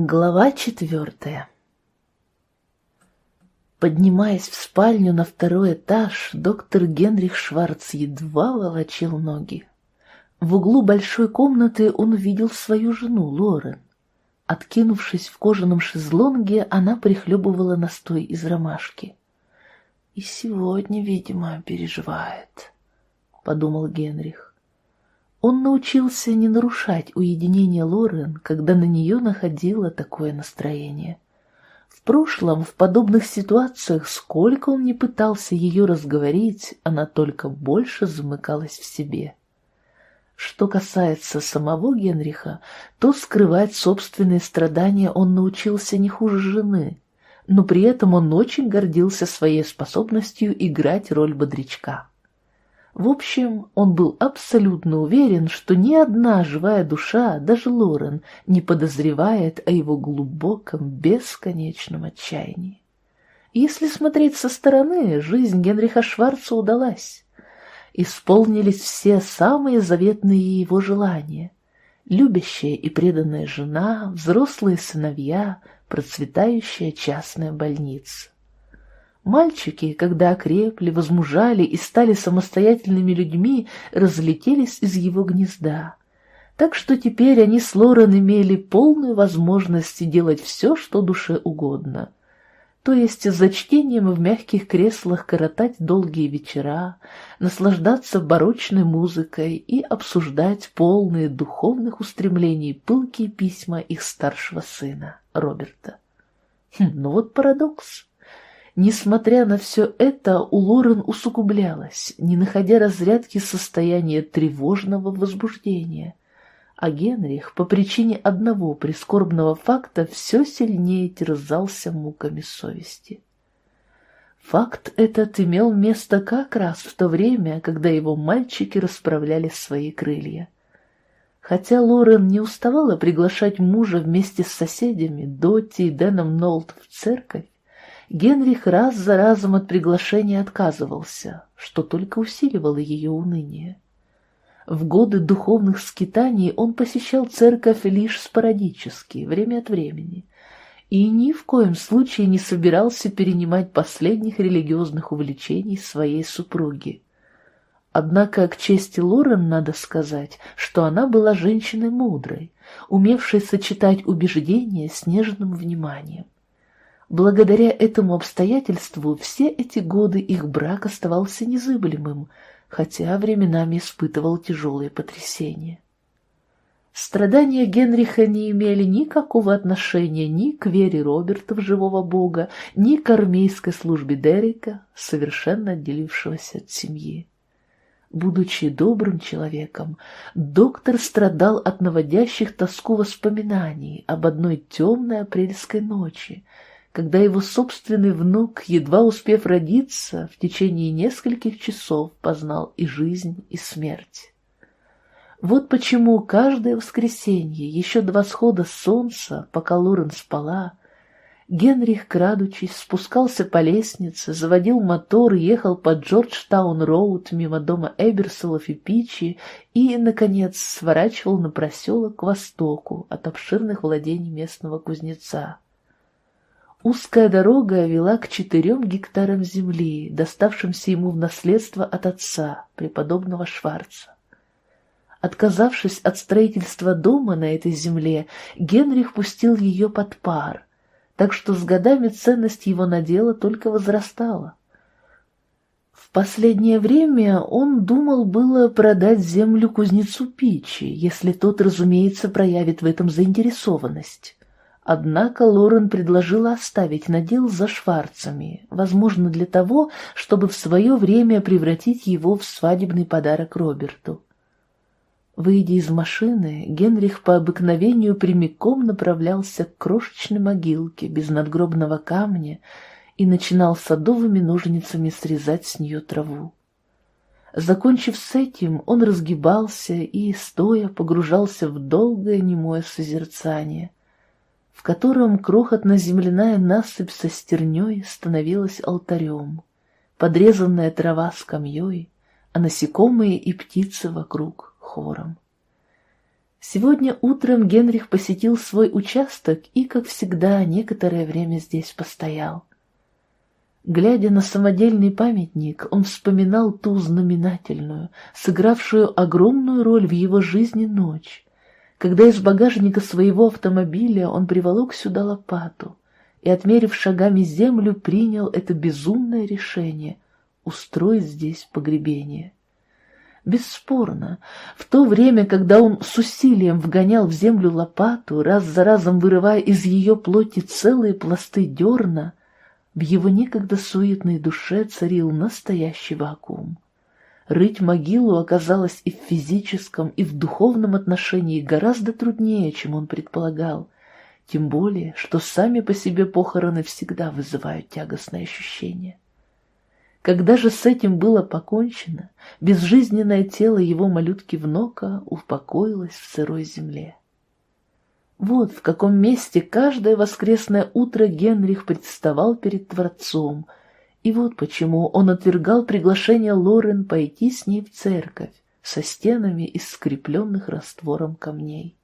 Глава четвертая Поднимаясь в спальню на второй этаж, доктор Генрих Шварц едва волочил ноги. В углу большой комнаты он увидел свою жену, Лорен. Откинувшись в кожаном шезлонге, она прихлебывала настой из ромашки. «И сегодня, видимо, переживает», — подумал Генрих. Он научился не нарушать уединение Лорен, когда на нее находило такое настроение. В прошлом, в подобных ситуациях, сколько он не пытался ее разговорить, она только больше замыкалась в себе. Что касается самого Генриха, то скрывать собственные страдания он научился не хуже жены, но при этом он очень гордился своей способностью играть роль бодрячка. В общем, он был абсолютно уверен, что ни одна живая душа, даже Лорен, не подозревает о его глубоком, бесконечном отчаянии. Если смотреть со стороны, жизнь Генриха Шварца удалась. Исполнились все самые заветные его желания. Любящая и преданная жена, взрослые сыновья, процветающая частная больница. Мальчики, когда окрепли, возмужали и стали самостоятельными людьми, разлетелись из его гнезда. Так что теперь они с Лорен имели полную возможность делать все, что душе угодно. То есть за чтением в мягких креслах коротать долгие вечера, наслаждаться барочной музыкой и обсуждать полные духовных устремлений пылкие письма их старшего сына, Роберта. Хм, ну вот парадокс. Несмотря на все это, у Лорен усугублялось, не находя разрядки состояния тревожного возбуждения. А Генрих по причине одного прискорбного факта все сильнее терзался муками совести. Факт этот имел место как раз в то время, когда его мальчики расправляли свои крылья. Хотя Лорен не уставала приглашать мужа вместе с соседями, Дотти и Дэном Нолт в церковь, Генрих раз за разом от приглашения отказывался, что только усиливало ее уныние. В годы духовных скитаний он посещал церковь лишь спорадически, время от времени, и ни в коем случае не собирался перенимать последних религиозных увлечений своей супруги. Однако к чести Лорен надо сказать, что она была женщиной мудрой, умевшей сочетать убеждения с нежным вниманием. Благодаря этому обстоятельству все эти годы их брак оставался незыблемым, хотя временами испытывал тяжелые потрясения. Страдания Генриха не имели никакого отношения ни к вере Роберта в живого бога, ни к армейской службе Дерека, совершенно отделившегося от семьи. Будучи добрым человеком, доктор страдал от наводящих тоску воспоминаний об одной темной апрельской ночи, когда его собственный внук, едва успев родиться, в течение нескольких часов познал и жизнь, и смерть. Вот почему каждое воскресенье, еще до восхода солнца, пока Лорен спала, Генрих, крадучись, спускался по лестнице, заводил мотор и ехал по Джорджтаун-роуд мимо дома Эберсолов и Пичи и, наконец, сворачивал на проселок к востоку от обширных владений местного кузнеца. Узкая дорога вела к четырем гектарам земли, доставшимся ему в наследство от отца, преподобного Шварца. Отказавшись от строительства дома на этой земле, Генрих пустил ее под пар, так что с годами ценность его надела только возрастала. В последнее время он думал было продать землю кузнецу Пичи, если тот, разумеется, проявит в этом заинтересованность. Однако Лорен предложила оставить надел за Шварцами, возможно, для того, чтобы в свое время превратить его в свадебный подарок Роберту. Выйдя из машины, Генрих по обыкновению прямиком направлялся к крошечной могилке без надгробного камня и начинал садовыми ножницами срезать с нее траву. Закончив с этим, он разгибался и, стоя, погружался в долгое немое созерцание — в котором крохотно-земляная насыпь со стерней становилась алтарем, подрезанная трава скамьей, а насекомые и птицы вокруг хором. Сегодня утром Генрих посетил свой участок и, как всегда, некоторое время здесь постоял. Глядя на самодельный памятник, он вспоминал ту знаменательную, сыгравшую огромную роль в его жизни ночь, когда из багажника своего автомобиля он приволок сюда лопату и, отмерив шагами землю, принял это безумное решение — устроить здесь погребение. Бесспорно, в то время, когда он с усилием вгонял в землю лопату, раз за разом вырывая из ее плоти целые пласты дерна, в его некогда суетной душе царил настоящий вакуум. Рыть могилу оказалось и в физическом, и в духовном отношении гораздо труднее, чем он предполагал, тем более, что сами по себе похороны всегда вызывают тягостные ощущения. Когда же с этим было покончено, безжизненное тело его малютки Внока упокоилось в сырой земле. Вот в каком месте каждое воскресное утро Генрих представал перед Творцом, и вот почему он отвергал приглашение Лорен пойти с ней в церковь со стенами из скрепленных раствором камней.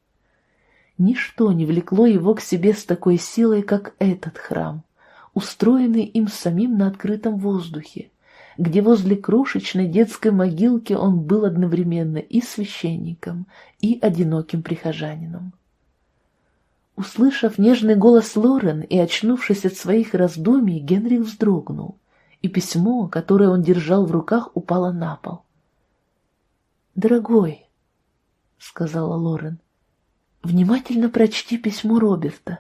Ничто не влекло его к себе с такой силой, как этот храм, устроенный им самим на открытом воздухе, где возле крошечной детской могилки он был одновременно и священником, и одиноким прихожанином. Услышав нежный голос Лорен и очнувшись от своих раздумий, Генрих вздрогнул, и письмо, которое он держал в руках, упало на пол. «Дорогой», — сказала Лорен, — «внимательно прочти письмо Роберта».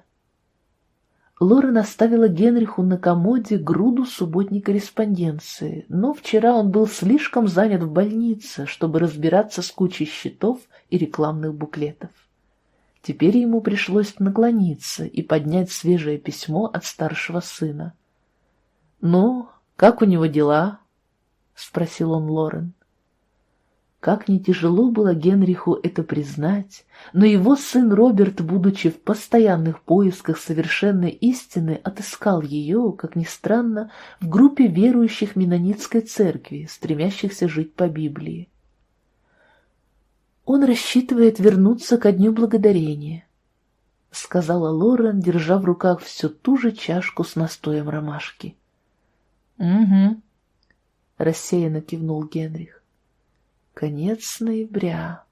Лорен оставила Генриху на комоде груду субботней корреспонденции, но вчера он был слишком занят в больнице, чтобы разбираться с кучей счетов и рекламных буклетов. Теперь ему пришлось наклониться и поднять свежее письмо от старшего сына. «Ну, как у него дела?» — спросил он Лорен. Как не тяжело было Генриху это признать, но его сын Роберт, будучи в постоянных поисках совершенной истины, отыскал ее, как ни странно, в группе верующих Менонитской церкви, стремящихся жить по Библии. Он рассчитывает вернуться ко Дню Благодарения, — сказала Лорен, держа в руках всю ту же чашку с настоем ромашки. — Угу, — рассеянно кивнул Генрих. — Конец ноября.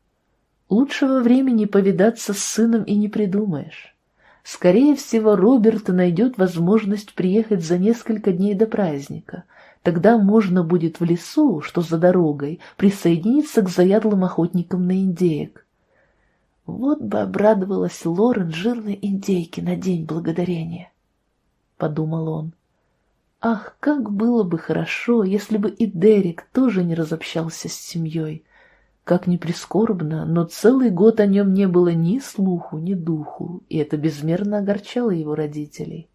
Лучшего времени повидаться с сыном и не придумаешь. Скорее всего, Роберт найдет возможность приехать за несколько дней до праздника, Тогда можно будет в лесу, что за дорогой, присоединиться к заядлым охотникам на индеек. Вот бы обрадовалась Лорен жирной индейке на День Благодарения, — подумал он. Ах, как было бы хорошо, если бы и Дерек тоже не разобщался с семьей. Как ни прискорбно, но целый год о нем не было ни слуху, ни духу, и это безмерно огорчало его родителей.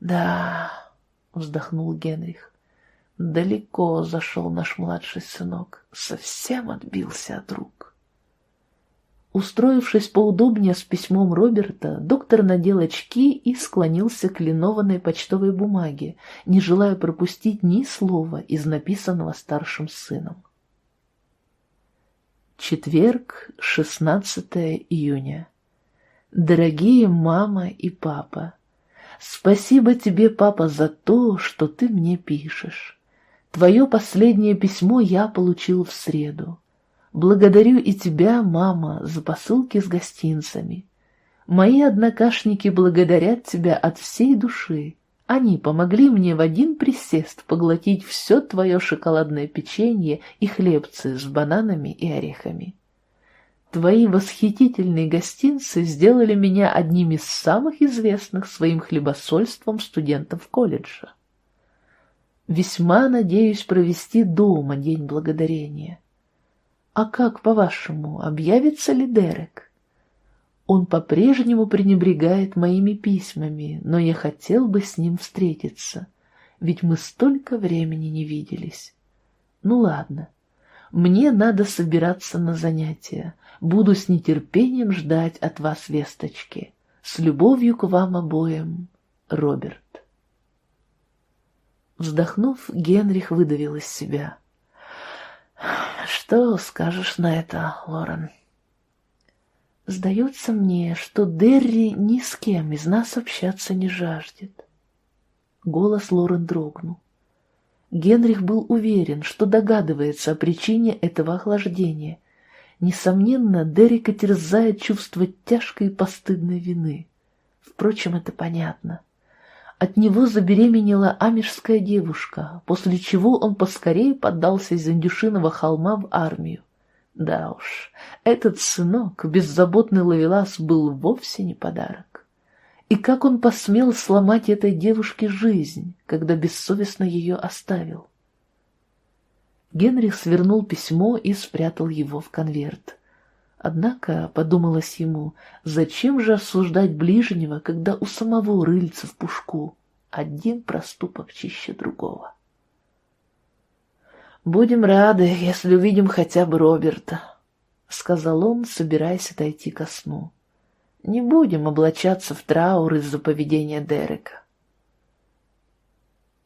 «Да», — вздохнул Генрих, Далеко зашел наш младший сынок, совсем отбился от рук. Устроившись поудобнее с письмом Роберта, доктор надел очки и склонился к линованной почтовой бумаге, не желая пропустить ни слова из написанного старшим сыном. Четверг, 16 июня. Дорогие мама и папа, спасибо тебе, папа, за то, что ты мне пишешь. Твое последнее письмо я получил в среду. Благодарю и тебя, мама, за посылки с гостинцами. Мои однокашники благодарят тебя от всей души. Они помогли мне в один присест поглотить все твое шоколадное печенье и хлебцы с бананами и орехами. Твои восхитительные гостинцы сделали меня одним из самых известных своим хлебосольством студентов колледжа. Весьма надеюсь провести дома День Благодарения. А как, по-вашему, объявится ли Дерек? Он по-прежнему пренебрегает моими письмами, но я хотел бы с ним встретиться, ведь мы столько времени не виделись. Ну ладно, мне надо собираться на занятия. Буду с нетерпением ждать от вас весточки. С любовью к вам обоим, Роберт. Вздохнув, Генрих выдавил из себя. «Что скажешь на это, Лорен?» Сдается мне, что Дерри ни с кем из нас общаться не жаждет. Голос Лорен дрогнул. Генрих был уверен, что догадывается о причине этого охлаждения. Несомненно, Дерека терзает чувство тяжкой и постыдной вины. Впрочем, это понятно. От него забеременела амишская девушка, после чего он поскорее поддался из Индюшиного холма в армию. Да уж, этот сынок, беззаботный ловелас, был вовсе не подарок. И как он посмел сломать этой девушке жизнь, когда бессовестно ее оставил? Генрих свернул письмо и спрятал его в конверт. Однако, подумалось ему, зачем же осуждать ближнего, когда у самого рыльца в пушку один проступок чище другого? «Будем рады, если увидим хотя бы Роберта», — сказал он, собираясь отойти ко сну. «Не будем облачаться в траур из-за поведения Дерека».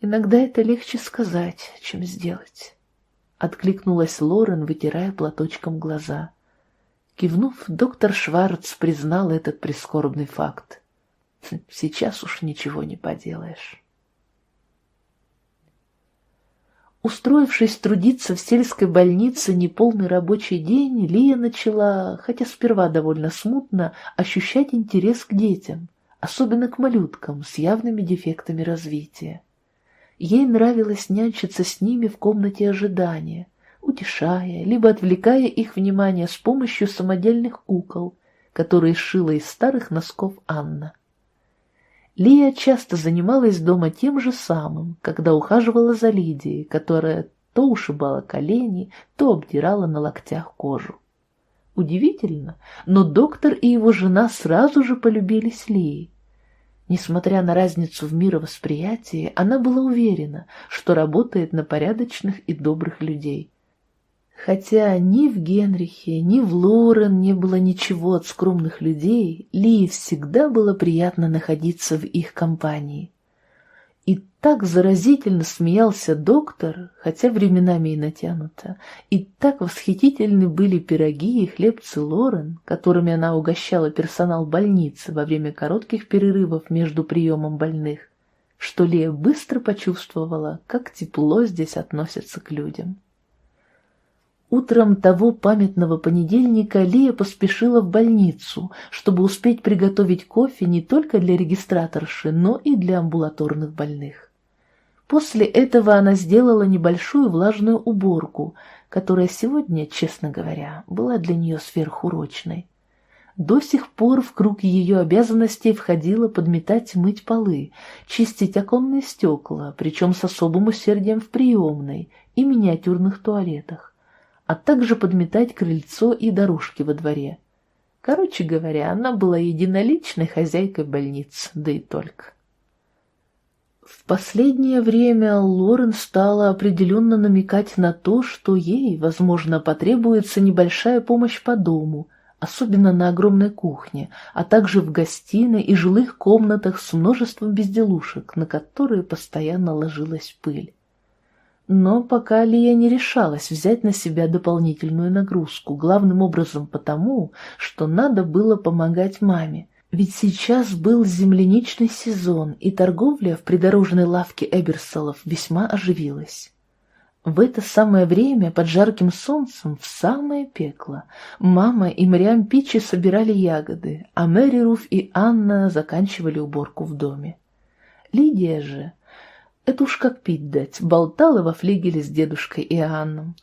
«Иногда это легче сказать, чем сделать», — откликнулась Лорен, вытирая платочком глаза. Кивнув, доктор Шварц признал этот прискорбный факт. Сейчас уж ничего не поделаешь. Устроившись трудиться в сельской больнице неполный рабочий день, Лия начала, хотя сперва довольно смутно, ощущать интерес к детям, особенно к малюткам с явными дефектами развития. Ей нравилось нянчиться с ними в комнате ожидания, утешая, либо отвлекая их внимание с помощью самодельных кукол, которые шила из старых носков Анна. Лия часто занималась дома тем же самым, когда ухаживала за Лидией, которая то ушибала колени, то обдирала на локтях кожу. Удивительно, но доктор и его жена сразу же полюбились Лии. Несмотря на разницу в мировосприятии, она была уверена, что работает на порядочных и добрых людей. Хотя ни в Генрихе, ни в Лорен не было ничего от скромных людей, Ли всегда было приятно находиться в их компании. И так заразительно смеялся доктор, хотя временами и натянуто, и так восхитительны были пироги и хлебцы Лорен, которыми она угощала персонал больницы во время коротких перерывов между приемом больных, что Лия быстро почувствовала, как тепло здесь относятся к людям. Утром того памятного понедельника Лия поспешила в больницу, чтобы успеть приготовить кофе не только для регистраторши, но и для амбулаторных больных. После этого она сделала небольшую влажную уборку, которая сегодня, честно говоря, была для нее сверхурочной. До сих пор в круг ее обязанностей входило подметать мыть полы, чистить оконные стекла, причем с особым усердием в приемной и миниатюрных туалетах а также подметать крыльцо и дорожки во дворе. Короче говоря, она была единоличной хозяйкой больницы, да и только. В последнее время Лорен стала определенно намекать на то, что ей, возможно, потребуется небольшая помощь по дому, особенно на огромной кухне, а также в гостиной и жилых комнатах с множеством безделушек, на которые постоянно ложилась пыль. Но пока Лия не решалась взять на себя дополнительную нагрузку, главным образом потому, что надо было помогать маме. Ведь сейчас был земляничный сезон, и торговля в придорожной лавке Эберсолов весьма оживилась. В это самое время, под жарким солнцем, в самое пекло, мама и Мариам Пичи собирали ягоды, а Мэри Руф и Анна заканчивали уборку в доме. Лидия же, это уж как пить дать, болтала во флигеле с дедушкой Иоанном.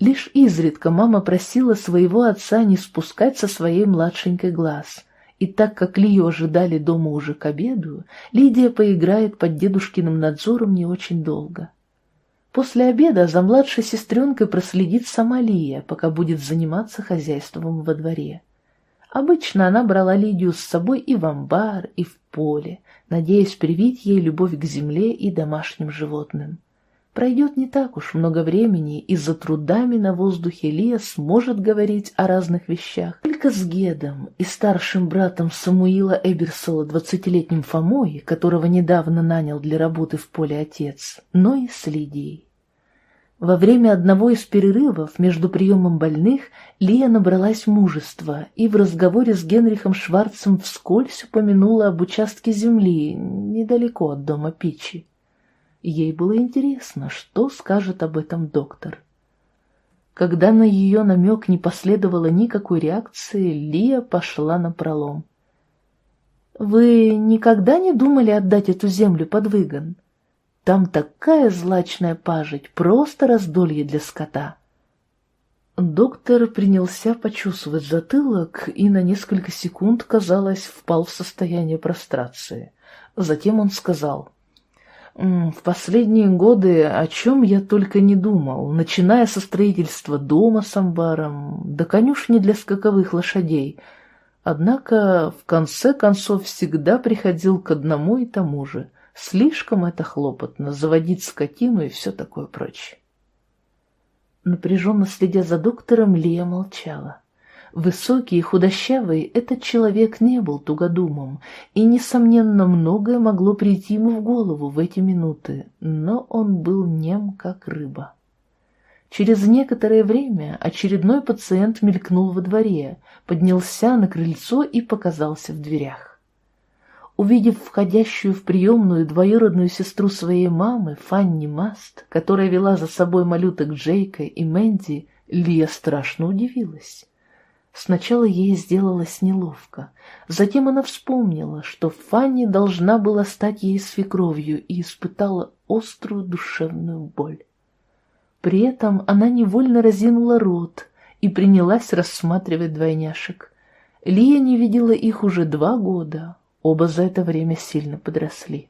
Лишь изредка мама просила своего отца не спускать со своей младшенькой глаз. И так как Лию ожидали дома уже к обеду, Лидия поиграет под дедушкиным надзором не очень долго. После обеда за младшей сестренкой проследит сама Лия, пока будет заниматься хозяйством во дворе. Обычно она брала Лидию с собой и в амбар, и в поле, надеясь привить ей любовь к земле и домашним животным. Пройдет не так уж много времени, и за трудами на воздухе Лия сможет говорить о разных вещах только с Гедом и старшим братом Самуила Эберсола, двадцатилетним Фомой, которого недавно нанял для работы в поле отец, но и с Лидией. Во время одного из перерывов между приемом больных Лия набралась мужества и в разговоре с Генрихом Шварцем вскользь упомянула об участке земли недалеко от дома Пичи. Ей было интересно, что скажет об этом доктор. Когда на ее намек не последовало никакой реакции, Лия пошла на пролом. «Вы никогда не думали отдать эту землю под выгон? Там такая злачная пажить, просто раздолье для скота». Доктор принялся почесывать затылок и на несколько секунд, казалось, впал в состояние прострации. Затем он сказал — в последние годы о чем я только не думал, начиная со строительства дома с амбаром, до конюшни для скаковых лошадей. Однако, в конце концов, всегда приходил к одному и тому же. Слишком это хлопотно, заводить скотину и все такое прочее. Напряженно следя за доктором, Лия молчала. Высокий и худощавый этот человек не был тугодумом, и, несомненно, многое могло прийти ему в голову в эти минуты, но он был нем, как рыба. Через некоторое время очередной пациент мелькнул во дворе, поднялся на крыльцо и показался в дверях. Увидев входящую в приемную двоюродную сестру своей мамы, Фанни Маст, которая вела за собой малюток Джейка и Мэнди, Лия страшно удивилась. Сначала ей сделалось неловко. Затем она вспомнила, что Фанни должна была стать ей свекровью и испытала острую душевную боль. При этом она невольно разинула рот и принялась рассматривать двойняшек. Лия не видела их уже два года, оба за это время сильно подросли.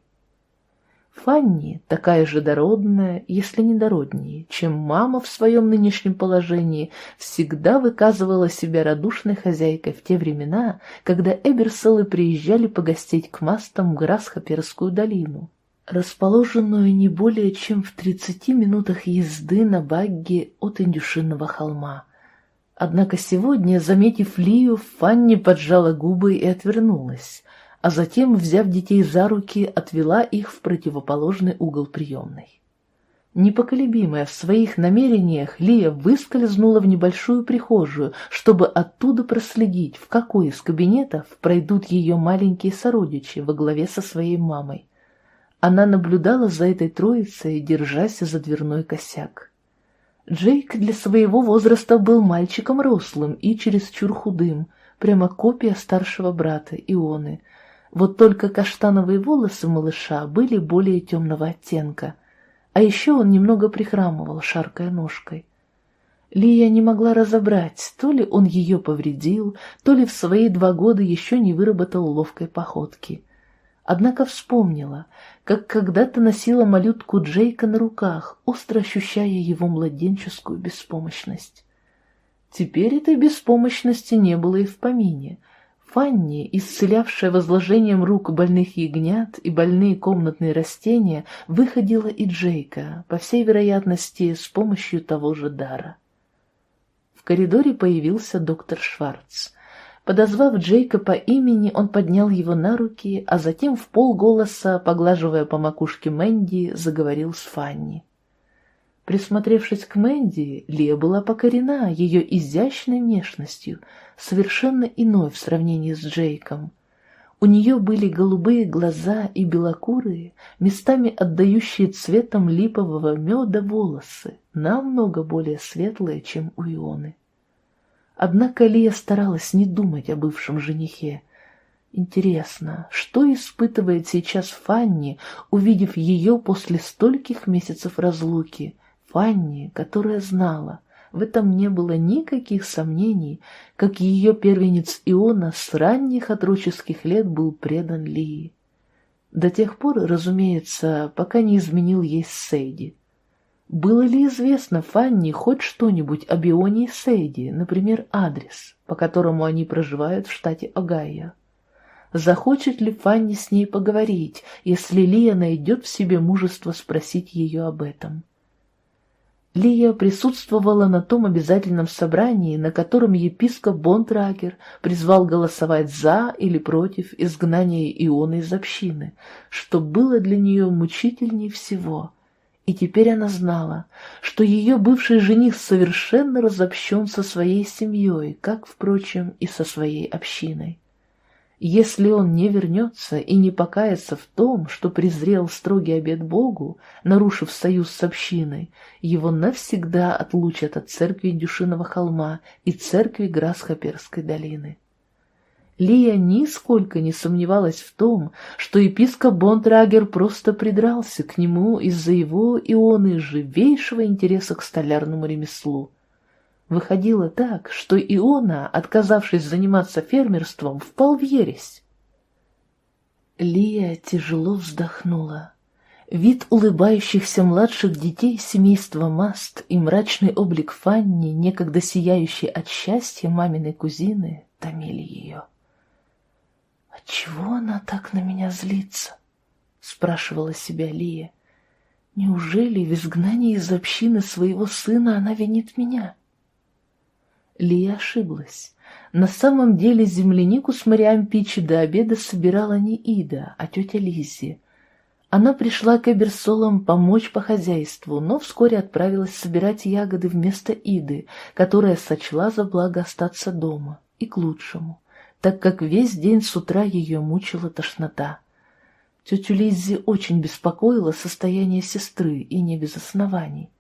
Фанни такая же дородная, если не дороднее, чем мама в своем нынешнем положении, всегда выказывала себя радушной хозяйкой в те времена, когда Эберселы приезжали погостить к мастам в Грасхоперскую долину, расположенную не более чем в тридцати минутах езды на багге от Индюшинного холма. Однако сегодня, заметив Лию, Фанни поджала губы и отвернулась — а затем, взяв детей за руки, отвела их в противоположный угол приемной. Непоколебимая в своих намерениях, Лия выскользнула в небольшую прихожую, чтобы оттуда проследить, в какой из кабинетов пройдут ее маленькие сородичи во главе со своей мамой. Она наблюдала за этой троицей, держась за дверной косяк. Джейк для своего возраста был мальчиком рослым и чересчур худым, прямо копия старшего брата Ионы — вот только каштановые волосы малыша были более темного оттенка, а еще он немного прихрамывал, шаркая ножкой. Лия не могла разобрать, то ли он ее повредил, то ли в свои два года еще не выработал ловкой походки. Однако вспомнила, как когда-то носила малютку Джейка на руках, остро ощущая его младенческую беспомощность. Теперь этой беспомощности не было и в помине — Фанни, исцелявшая возложением рук больных ягнят и больные комнатные растения, выходила и Джейка, по всей вероятности, с помощью того же дара. В коридоре появился доктор Шварц. Подозвав Джейка по имени, он поднял его на руки, а затем в полголоса, поглаживая по макушке Мэнди, заговорил с Фанни. Присмотревшись к Мэнди, Лия была покорена ее изящной внешностью, совершенно иной в сравнении с Джейком. У нее были голубые глаза и белокурые, местами отдающие цветом липового меда волосы, намного более светлые, чем у Ионы. Однако Лия старалась не думать о бывшем женихе. Интересно, что испытывает сейчас Фанни, увидев ее после стольких месяцев разлуки — Фанни, которая знала, в этом не было никаких сомнений, как ее первенец Иона с ранних отроческих лет был предан Лии. До тех пор, разумеется, пока не изменил ей Сейди. Было ли известно Фанни хоть что-нибудь об Ионе и Сейди, например, адрес, по которому они проживают в штате Огайо? Захочет ли Фанни с ней поговорить, если Лия найдет в себе мужество спросить ее об этом? Лия присутствовала на том обязательном собрании, на котором епископ Бонтрагер призвал голосовать за или против изгнания Ионы из общины, что было для нее мучительнее всего. И теперь она знала, что ее бывший жених совершенно разобщен со своей семьей, как, впрочем, и со своей общиной. Если он не вернется и не покается в том, что презрел строгий обет Богу, нарушив союз с общиной, его навсегда отлучат от церкви Дюшиного холма и церкви Грасхоперской долины. Лия нисколько не сомневалась в том, что епископ Бонтрагер просто придрался к нему из-за его ионы живейшего интереса к столярному ремеслу. Выходило так, что Иона, отказавшись заниматься фермерством, впал в ересь. Лия тяжело вздохнула. Вид улыбающихся младших детей семейства Маст и мрачный облик Фанни, некогда сияющий от счастья маминой кузины, томили ее. «Отчего она так на меня злится?» — спрашивала себя Лия. «Неужели в изгнании из общины своего сына она винит меня?» Лия ошиблась. На самом деле землянику с Мариам Пичи до обеда собирала не Ида, а тетя Лиззи. Она пришла к Эберсолам помочь по хозяйству, но вскоре отправилась собирать ягоды вместо Иды, которая сочла за благо остаться дома, и к лучшему так как весь день с утра ее мучила тошнота. Тетю Лиззи очень беспокоило состояние сестры, и не без оснований.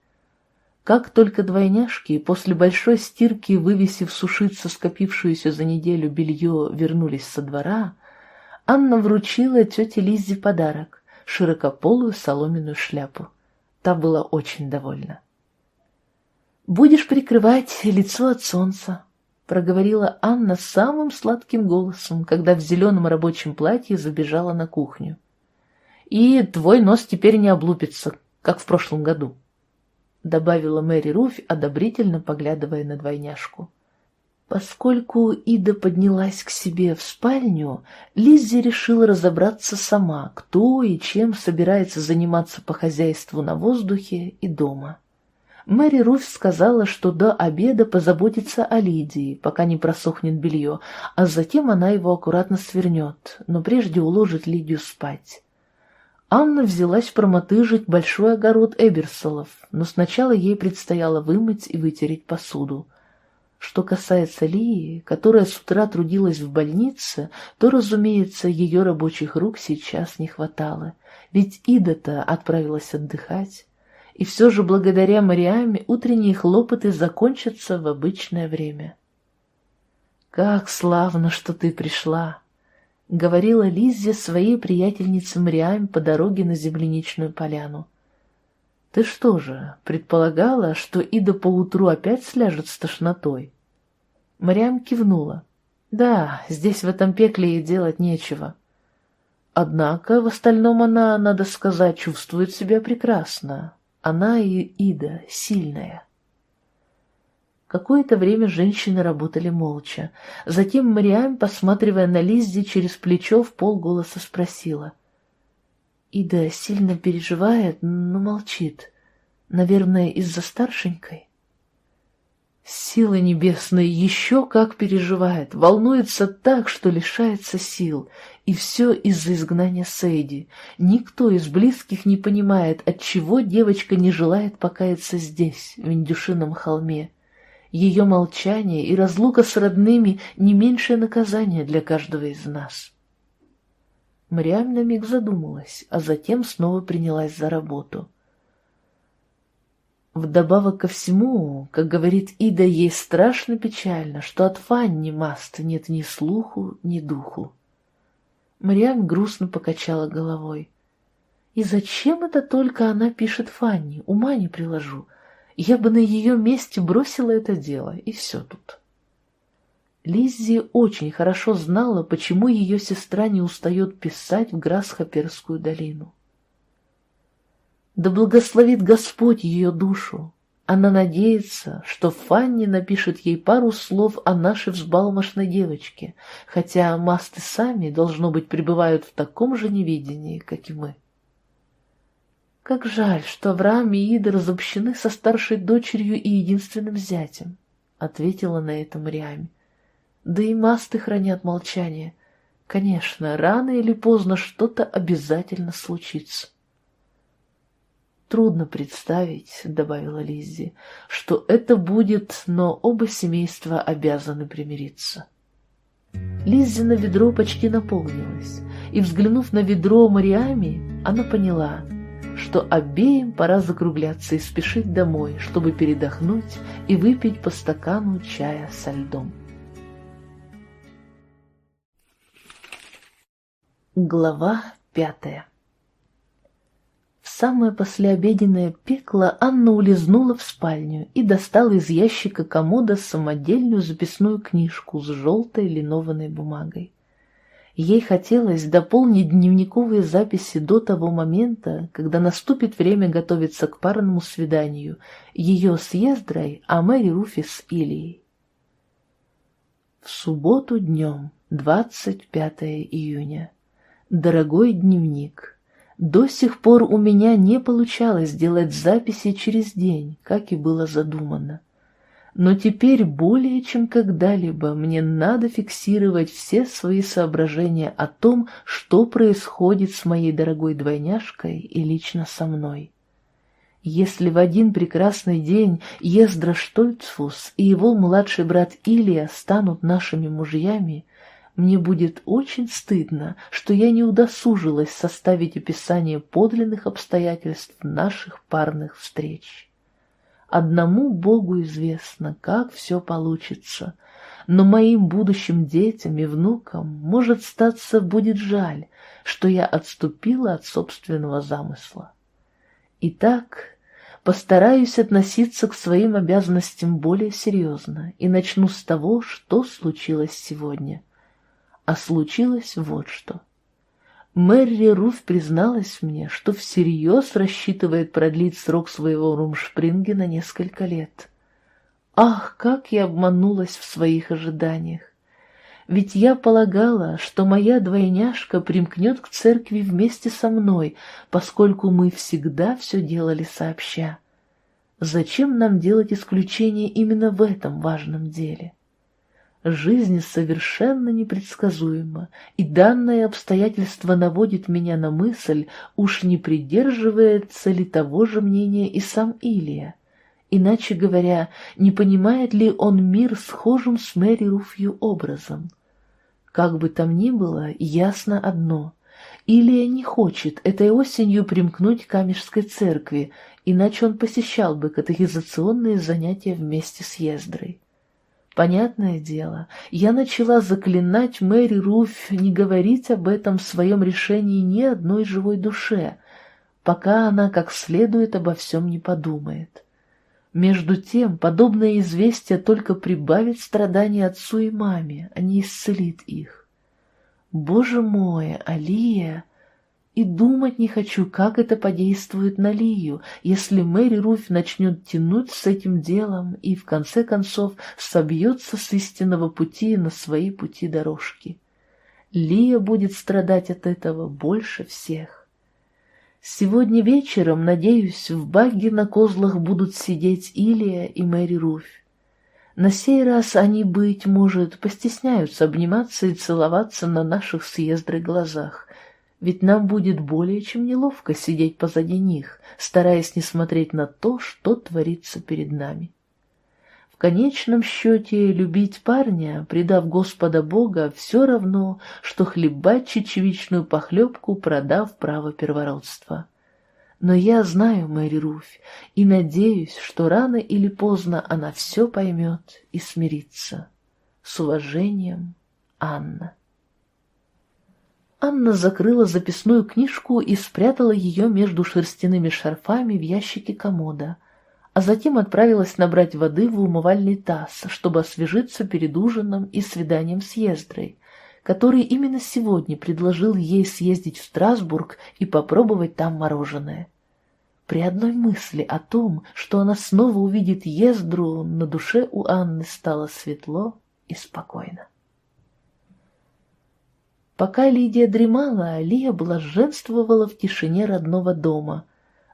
Как только двойняшки после большой стирки, вывесив сушиться скопившуюся за неделю белье, вернулись со двора, Анна вручила тете Лиззе подарок — широкополую соломенную шляпу. Та была очень довольна. «Будешь прикрывать лицо от солнца», — проговорила Анна самым сладким голосом, когда в зеленом рабочем платье забежала на кухню. «И твой нос теперь не облупится, как в прошлом году», — добавила Мэри Руфь, одобрительно поглядывая на двойняшку. Поскольку Ида поднялась к себе в спальню, Лиззи решила разобраться сама, кто и чем собирается заниматься по хозяйству на воздухе и дома. Мэри Руф сказала, что до обеда позаботится о Лидии, пока не просохнет белье, а затем она его аккуратно свернет, но прежде уложит Лидию спать. Анна взялась промотыжить большой огород Эберсолов, но сначала ей предстояло вымыть и вытереть посуду. Что касается Лии, которая с утра трудилась в больнице, то, разумеется, ее рабочих рук сейчас не хватало, ведь Ида-то отправилась отдыхать и все же благодаря Мариаме утренние хлопоты закончатся в обычное время. «Как славно, что ты пришла!» — говорила Лиззе своей приятельнице Мариаме по дороге на земляничную поляну. «Ты что же, предполагала, что Ида поутру опять сляжет с тошнотой?» Мариам кивнула. «Да, здесь в этом пекле ей делать нечего». Однако в остальном она, надо сказать, чувствует себя прекрасно. Она и Ида сильная. Какое-то время женщины работали молча. Затем Мариам, посматривая на Лиззи через плечо, в полголоса спросила. Ида сильно переживает, но молчит. Наверное, из-за старшенькой? Силы небесные еще как переживает, волнуется так, что лишается сил, и все из-за изгнания Сейди. Никто из близких не понимает, от чего девочка не желает покаяться здесь, в Индюшином холме. Ее молчание и разлука с родными не меньшее наказание для каждого из нас. Мариам на миг задумалась, а затем снова принялась за работу. Вдобавок ко всему, как говорит Ида, ей страшно печально, что от Фанни Маста нет ни слуху, ни духу. Мариам грустно покачала головой. И зачем это только она пишет Фанни? Ума не приложу. Я бы на ее месте бросила это дело, и все тут. Лиззи очень хорошо знала, почему ее сестра не устает писать в Грасхоперскую долину. Да благословит Господь ее душу. Она надеется, что Фанни напишет ей пару слов о нашей взбалмошной девочке, хотя масты сами, должно быть, пребывают в таком же неведении, как и мы. Как жаль, что Авраам и Ида разобщены со старшей дочерью и единственным зятем, — ответила на это Мариаме. Да и масты хранят молчание. Конечно, рано или поздно что-то обязательно случится. Трудно представить, — добавила Лиззи, — что это будет, но оба семейства обязаны примириться. Лиззи на ведро почти наполнилось, и, взглянув на ведро Мариами, она поняла, что обеим пора закругляться и спешить домой, чтобы передохнуть и выпить по стакану чая со льдом. Глава пятая В самое послеобеденное пекло Анна улизнула в спальню и достала из ящика комода самодельную записную книжку с желтой линованной бумагой. Ей хотелось дополнить дневниковые записи до того момента, когда наступит время готовиться к парному свиданию, ее с Ездрой, а Мэри Руфи с Илией. В субботу днем, 25 июня. Дорогой дневник, до сих пор у меня не получалось делать записи через день, как и было задумано. Но теперь более чем когда-либо мне надо фиксировать все свои соображения о том, что происходит с моей дорогой двойняшкой и лично со мной. Если в один прекрасный день Ездра Штольцфус и его младший брат Илия станут нашими мужьями, мне будет очень стыдно, что я не удосужилась составить описание подлинных обстоятельств наших парных встреч. Одному Богу известно, как все получится, но моим будущим детям и внукам, может статься, будет жаль, что я отступила от собственного замысла. Итак, постараюсь относиться к своим обязанностям более серьезно и начну с того, что случилось сегодня. А случилось вот что. Мэри Руф призналась мне, что всерьез рассчитывает продлить срок своего румшпринги на несколько лет. Ах, как я обманулась в своих ожиданиях! Ведь я полагала, что моя двойняшка примкнет к церкви вместе со мной, поскольку мы всегда все делали сообща. Зачем нам делать исключение именно в этом важном деле? Жизнь совершенно непредсказуема, и данное обстоятельство наводит меня на мысль, уж не придерживается ли того же мнения и сам Илия. Иначе говоря, не понимает ли он мир схожим с Мэри Руфью образом? Как бы там ни было, ясно одно. Илия не хочет этой осенью примкнуть к Камежской церкви, иначе он посещал бы катехизационные занятия вместе с Ездрой. Понятное дело, я начала заклинать Мэри Руф не говорить об этом в своем решении ни одной живой душе, пока она как следует обо всем не подумает. Между тем, подобное известие только прибавит страданий отцу и маме, а не исцелит их. Боже мой, Алия! И думать не хочу, как это подействует на Лию, если Мэри Руфь начнет тянуть с этим делом и, в конце концов, собьется с истинного пути на свои пути дорожки. Лия будет страдать от этого больше всех. Сегодня вечером, надеюсь, в багге на козлах будут сидеть Илия и Мэри Руфь. На сей раз они, быть может, постесняются обниматься и целоваться на наших съездрых глазах ведь нам будет более чем неловко сидеть позади них, стараясь не смотреть на то, что творится перед нами. В конечном счете любить парня, предав Господа Бога, все равно, что хлебать чечевичную похлебку, продав право первородства. Но я знаю Мэри Руфь и надеюсь, что рано или поздно она все поймет и смирится. С уважением, Анна. Анна закрыла записную книжку и спрятала ее между шерстяными шарфами в ящике комода, а затем отправилась набрать воды в умывальный таз, чтобы освежиться перед ужином и свиданием с Ездрой, который именно сегодня предложил ей съездить в Страсбург и попробовать там мороженое. При одной мысли о том, что она снова увидит Ездру, на душе у Анны стало светло и спокойно. Пока Лидия дремала, Лия блаженствовала в тишине родного дома.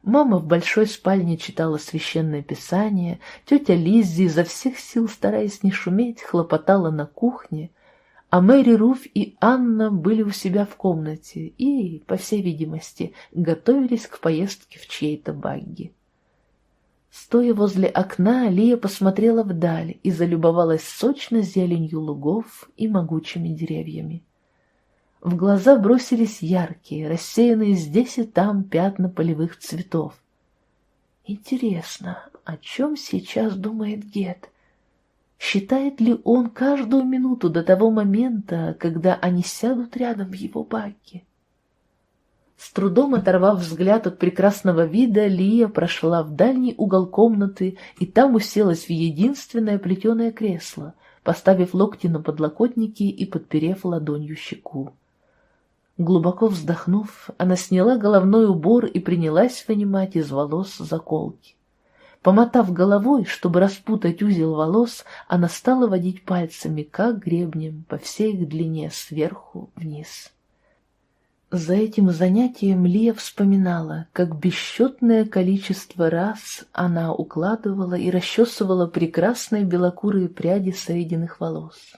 Мама в большой спальне читала священное писание, тетя Лиззи изо всех сил, стараясь не шуметь, хлопотала на кухне, а Мэри Руф и Анна были у себя в комнате и, по всей видимости, готовились к поездке в чьей-то багги. Стоя возле окна, Лия посмотрела вдаль и залюбовалась сочной зеленью лугов и могучими деревьями. В глаза бросились яркие, рассеянные здесь и там пятна полевых цветов. Интересно, о чем сейчас думает Гет? Считает ли он каждую минуту до того момента, когда они сядут рядом в его баке? С трудом оторвав взгляд от прекрасного вида, Лия прошла в дальний угол комнаты и там уселась в единственное плетеное кресло, поставив локти на подлокотники и подперев ладонью щеку. Глубоко вздохнув, она сняла головной убор и принялась вынимать из волос заколки. Помотав головой, чтобы распутать узел волос, она стала водить пальцами, как гребнем, по всей их длине сверху вниз. За этим занятием Лия вспоминала, как бесчетное количество раз она укладывала и расчесывала прекрасные белокурые пряди соединенных волос.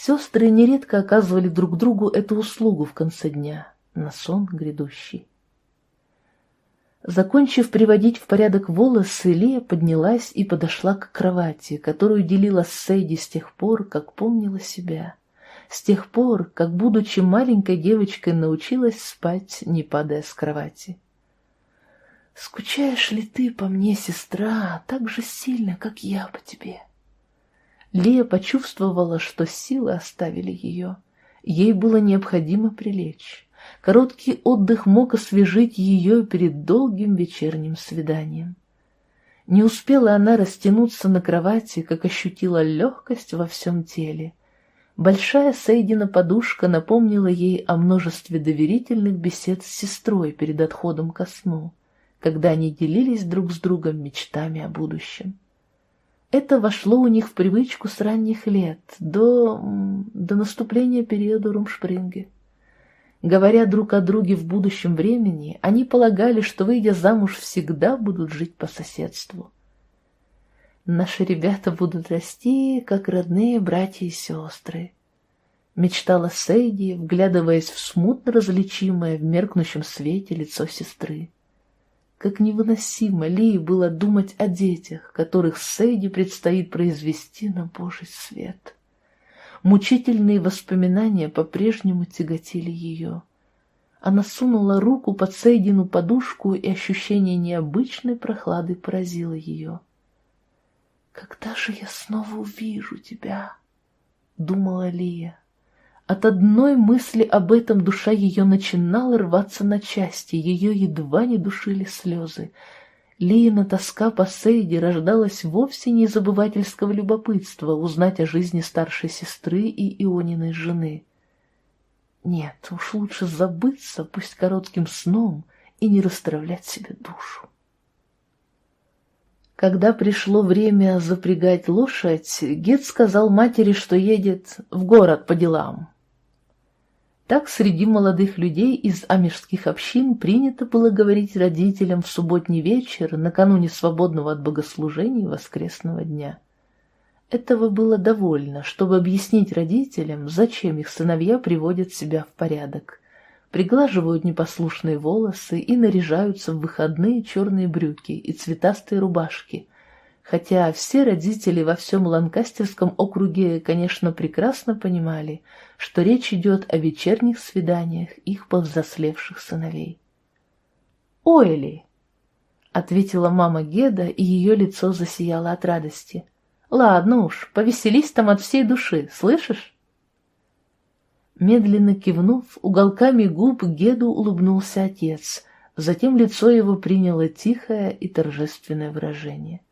Сестры нередко оказывали друг другу эту услугу в конце дня, на сон грядущий. Закончив приводить в порядок волосы, Лия поднялась и подошла к кровати, которую делила с Сейди с тех пор, как помнила себя с тех пор, как, будучи маленькой девочкой, научилась спать, не падая с кровати. «Скучаешь ли ты по мне, сестра, так же сильно, как я по тебе?» Лия почувствовала, что силы оставили ее. Ей было необходимо прилечь. Короткий отдых мог освежить ее перед долгим вечерним свиданием. Не успела она растянуться на кровати, как ощутила легкость во всем теле, Большая Сейдина подушка напомнила ей о множестве доверительных бесед с сестрой перед отходом ко сну, когда они делились друг с другом мечтами о будущем. Это вошло у них в привычку с ранних лет, до, до наступления периода Румшпринге. Говоря друг о друге в будущем времени, они полагали, что, выйдя замуж, всегда будут жить по соседству. Наши ребята будут расти, как родные братья и сестры. Мечтала Сейди, вглядываясь в смутно различимое в меркнущем свете лицо сестры. Как невыносимо Ли было думать о детях, которых Сейди предстоит произвести на Божий свет. Мучительные воспоминания по-прежнему тяготили ее. Она сунула руку под Сейдину подушку, и ощущение необычной прохлады поразило ее. «Когда же я снова увижу тебя?» — думала Лия. От одной мысли об этом душа ее начинала рваться на части, ее едва не душили слезы. Лиина тоска по Сейде рождалась вовсе не из забывательского любопытства узнать о жизни старшей сестры и Иониной жены. Нет, уж лучше забыться, пусть коротким сном, и не расстравлять себе душу. Когда пришло время запрягать лошадь, Гет сказал матери, что едет в город по делам. Так среди молодых людей из амежских общин принято было говорить родителям в субботний вечер, накануне свободного от богослужений воскресного дня. Этого было довольно, чтобы объяснить родителям, зачем их сыновья приводят себя в порядок – приглаживают непослушные волосы и наряжаются в выходные черные брюки и цветастые рубашки, хотя все родители во всем Ланкастерском округе, конечно, прекрасно понимали, что речь идет о вечерних свиданиях их повзрослевших сыновей. «Ойли!» — ответила мама Геда, и ее лицо засияло от радости. «Ладно уж, повеселись там от всей души, слышишь?» Медленно кивнув, уголками губ Геду улыбнулся отец, затем лицо его приняло тихое и торжественное выражение.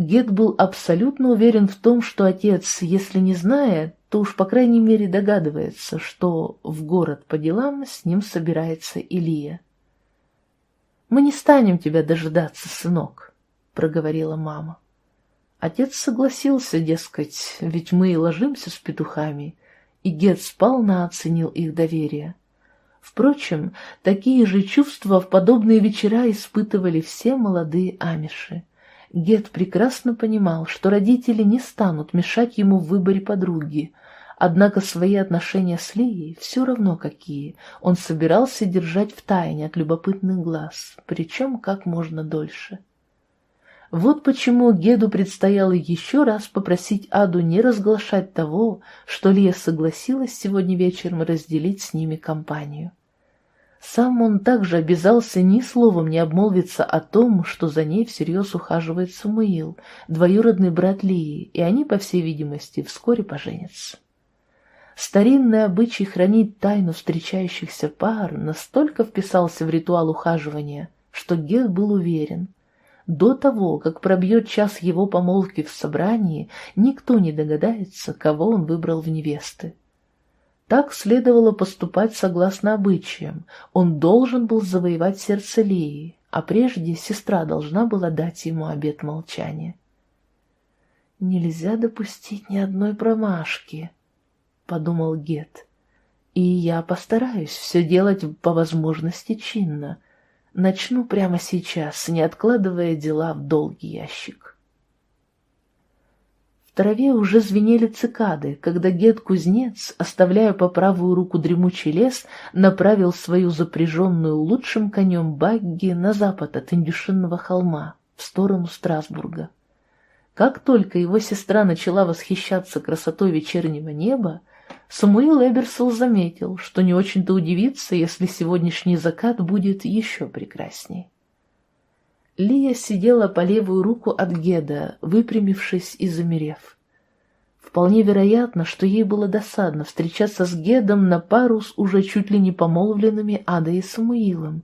Гед был абсолютно уверен в том, что отец, если не знает, то уж по крайней мере догадывается, что в город по делам с ним собирается Илья. «Мы не станем тебя дожидаться, сынок», — проговорила мама. Отец согласился, дескать, ведь мы и ложимся с петухами, и Гет сполна оценил их доверие. Впрочем, такие же чувства в подобные вечера испытывали все молодые амиши. Гет прекрасно понимал, что родители не станут мешать ему в выборе подруги, Однако свои отношения с Лией, все равно какие, он собирался держать в тайне от любопытных глаз, причем как можно дольше. Вот почему Геду предстояло еще раз попросить Аду не разглашать того, что Лия согласилась сегодня вечером разделить с ними компанию. Сам он также обязался ни словом не обмолвиться о том, что за ней всерьез ухаживает Самуил, двоюродный брат Лии, и они, по всей видимости, вскоре поженятся. Старинный обычай хранить тайну встречающихся пар настолько вписался в ритуал ухаживания, что Гет был уверен. До того, как пробьет час его помолвки в собрании, никто не догадается, кого он выбрал в невесты. Так следовало поступать согласно обычаям. Он должен был завоевать сердце Леи, а прежде сестра должна была дать ему обет молчания. «Нельзя допустить ни одной промашки», подумал Гет. И я постараюсь все делать по возможности чинно. Начну прямо сейчас, не откладывая дела в долгий ящик. В траве уже звенели цикады, когда Гет-кузнец, оставляя по правую руку дремучий лес, направил свою запряженную лучшим конем багги на запад от Индюшинного холма, в сторону Страсбурга. Как только его сестра начала восхищаться красотой вечернего неба, Самуил Эберсол заметил, что не очень-то удивится, если сегодняшний закат будет еще прекрасней. Лия сидела по левую руку от Геда, выпрямившись и замерев. Вполне вероятно, что ей было досадно встречаться с Гедом на пару с уже чуть ли не помолвленными Адой и Самуилом.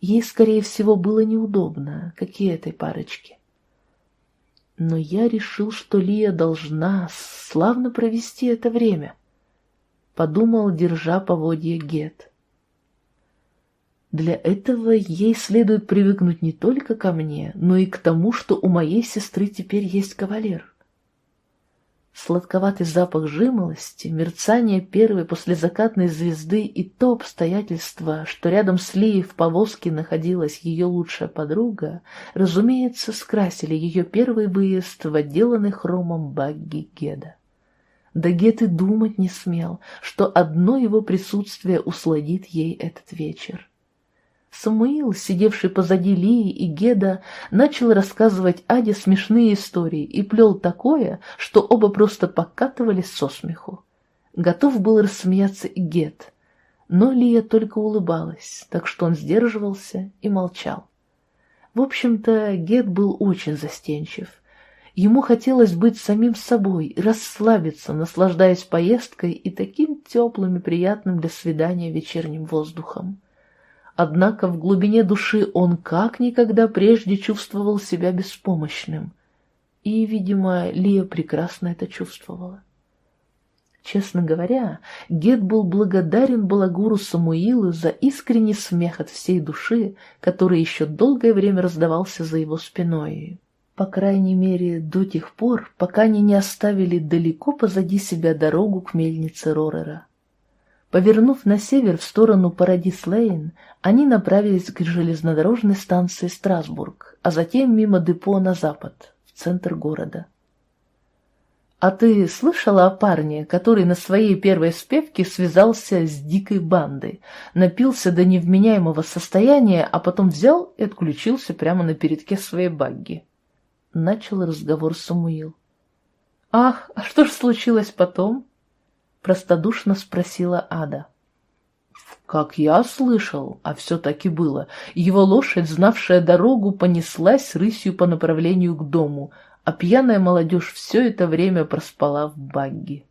Ей, скорее всего, было неудобно, как и этой парочке. Но я решил, что Лия должна славно провести это время. Подумал, держа поводья Гет. Для этого ей следует привыкнуть не только ко мне, но и к тому, что у моей сестры теперь есть кавалер. Сладковатый запах жимолости, мерцание первой послезакатной звезды и то обстоятельство, что рядом с Лией в повозке находилась ее лучшая подруга, разумеется, скрасили ее первый выезд в отделанный хромом багги Геда. Да Гет и думать не смел, что одно его присутствие усладит ей этот вечер. Самуил, сидевший позади Лии и Геда, начал рассказывать Аде смешные истории и плел такое, что оба просто покатывались со смеху. Готов был рассмеяться и Гед, но Лия только улыбалась, так что он сдерживался и молчал. В общем-то, Гед был очень застенчив. Ему хотелось быть самим собой расслабиться, наслаждаясь поездкой и таким теплым и приятным для свидания вечерним воздухом. Однако в глубине души он как никогда прежде чувствовал себя беспомощным. И, видимо, Лия прекрасно это чувствовала. Честно говоря, Гет был благодарен Балагуру Самуилу за искренний смех от всей души, который еще долгое время раздавался за его спиной. По крайней мере, до тех пор, пока они не оставили далеко позади себя дорогу к мельнице Рорера. Повернув на север в сторону Парадис-Лейн, они направились к железнодорожной станции Страсбург, а затем мимо депо на запад, в центр города. «А ты слышала о парне, который на своей первой спевке связался с дикой бандой, напился до невменяемого состояния, а потом взял и отключился прямо на передке своей багги?» Начал разговор Самуил. «Ах, а что ж случилось потом?» Простодушно спросила Ада. Как я слышал, а все таки было, его лошадь, знавшая дорогу, понеслась рысью по направлению к дому, а пьяная молодежь все это время проспала в багги.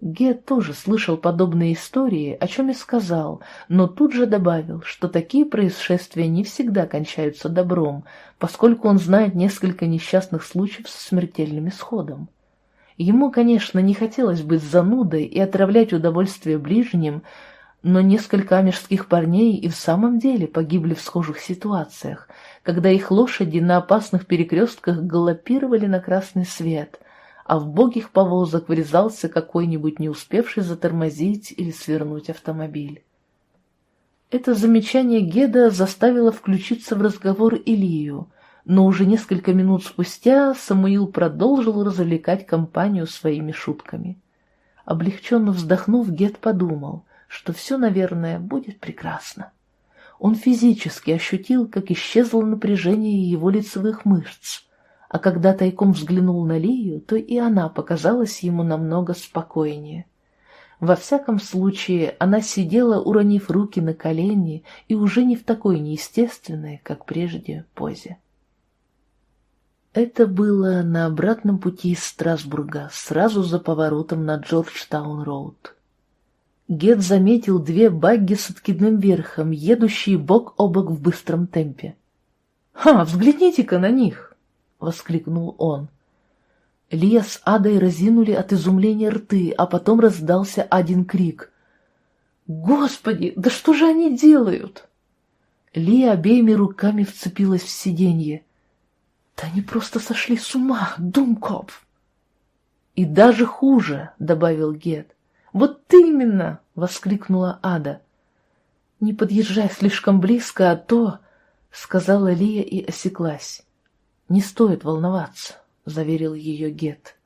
Гет тоже слышал подобные истории, о чем и сказал, но тут же добавил, что такие происшествия не всегда кончаются добром, поскольку он знает несколько несчастных случаев со смертельным исходом. Ему, конечно, не хотелось быть занудой и отравлять удовольствие ближним, но несколько амежских парней и в самом деле погибли в схожих ситуациях, когда их лошади на опасных перекрестках галопировали на красный свет, а в богих повозок врезался какой-нибудь не успевший затормозить или свернуть автомобиль. Это замечание Геда заставило включиться в разговор Илью, но уже несколько минут спустя Самуил продолжил развлекать компанию своими шутками. Облегченно вздохнув, Гет подумал, что все, наверное, будет прекрасно. Он физически ощутил, как исчезло напряжение его лицевых мышц, а когда тайком взглянул на Лию, то и она показалась ему намного спокойнее. Во всяком случае, она сидела, уронив руки на колени, и уже не в такой неестественной, как прежде, позе. Это было на обратном пути из Страсбурга, сразу за поворотом на Джорджтаун-роуд. Гет заметил две багги с откидным верхом, едущие бок о бок в быстром темпе. «Ха, взгляните-ка на них!» — воскликнул он. Лия с Адой разинули от изумления рты, а потом раздался один крик. «Господи, да что же они делают?» Лия обеими руками вцепилась в сиденье. «Да они просто сошли с ума, Думкопф!» «И даже хуже», — добавил Гет. «Вот именно!» — воскликнула Ада. «Не подъезжай слишком близко, а то...» — сказала Лия и осеклась. «Не стоит волноваться», — заверил ее Гет.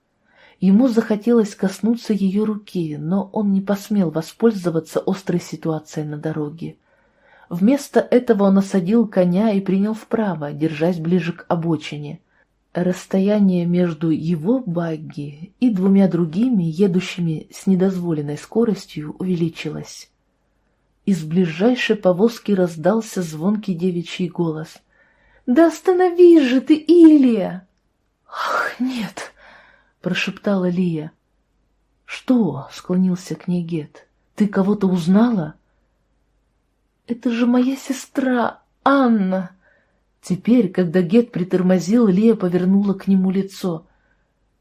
Ему захотелось коснуться ее руки, но он не посмел воспользоваться острой ситуацией на дороге. Вместо этого он осадил коня и принял вправо, держась ближе к обочине. Расстояние между его багги и двумя другими, едущими с недозволенной скоростью, увеличилось. Из ближайшей повозки раздался звонкий девичий голос. «Да остановись же ты, Илия!» «Ах, нет!» — прошептала Лия. «Что?» — склонился к ней Гет. «Ты кого-то узнала?» «Это же моя сестра, Анна!» Теперь, когда Гет притормозил, Лия повернула к нему лицо.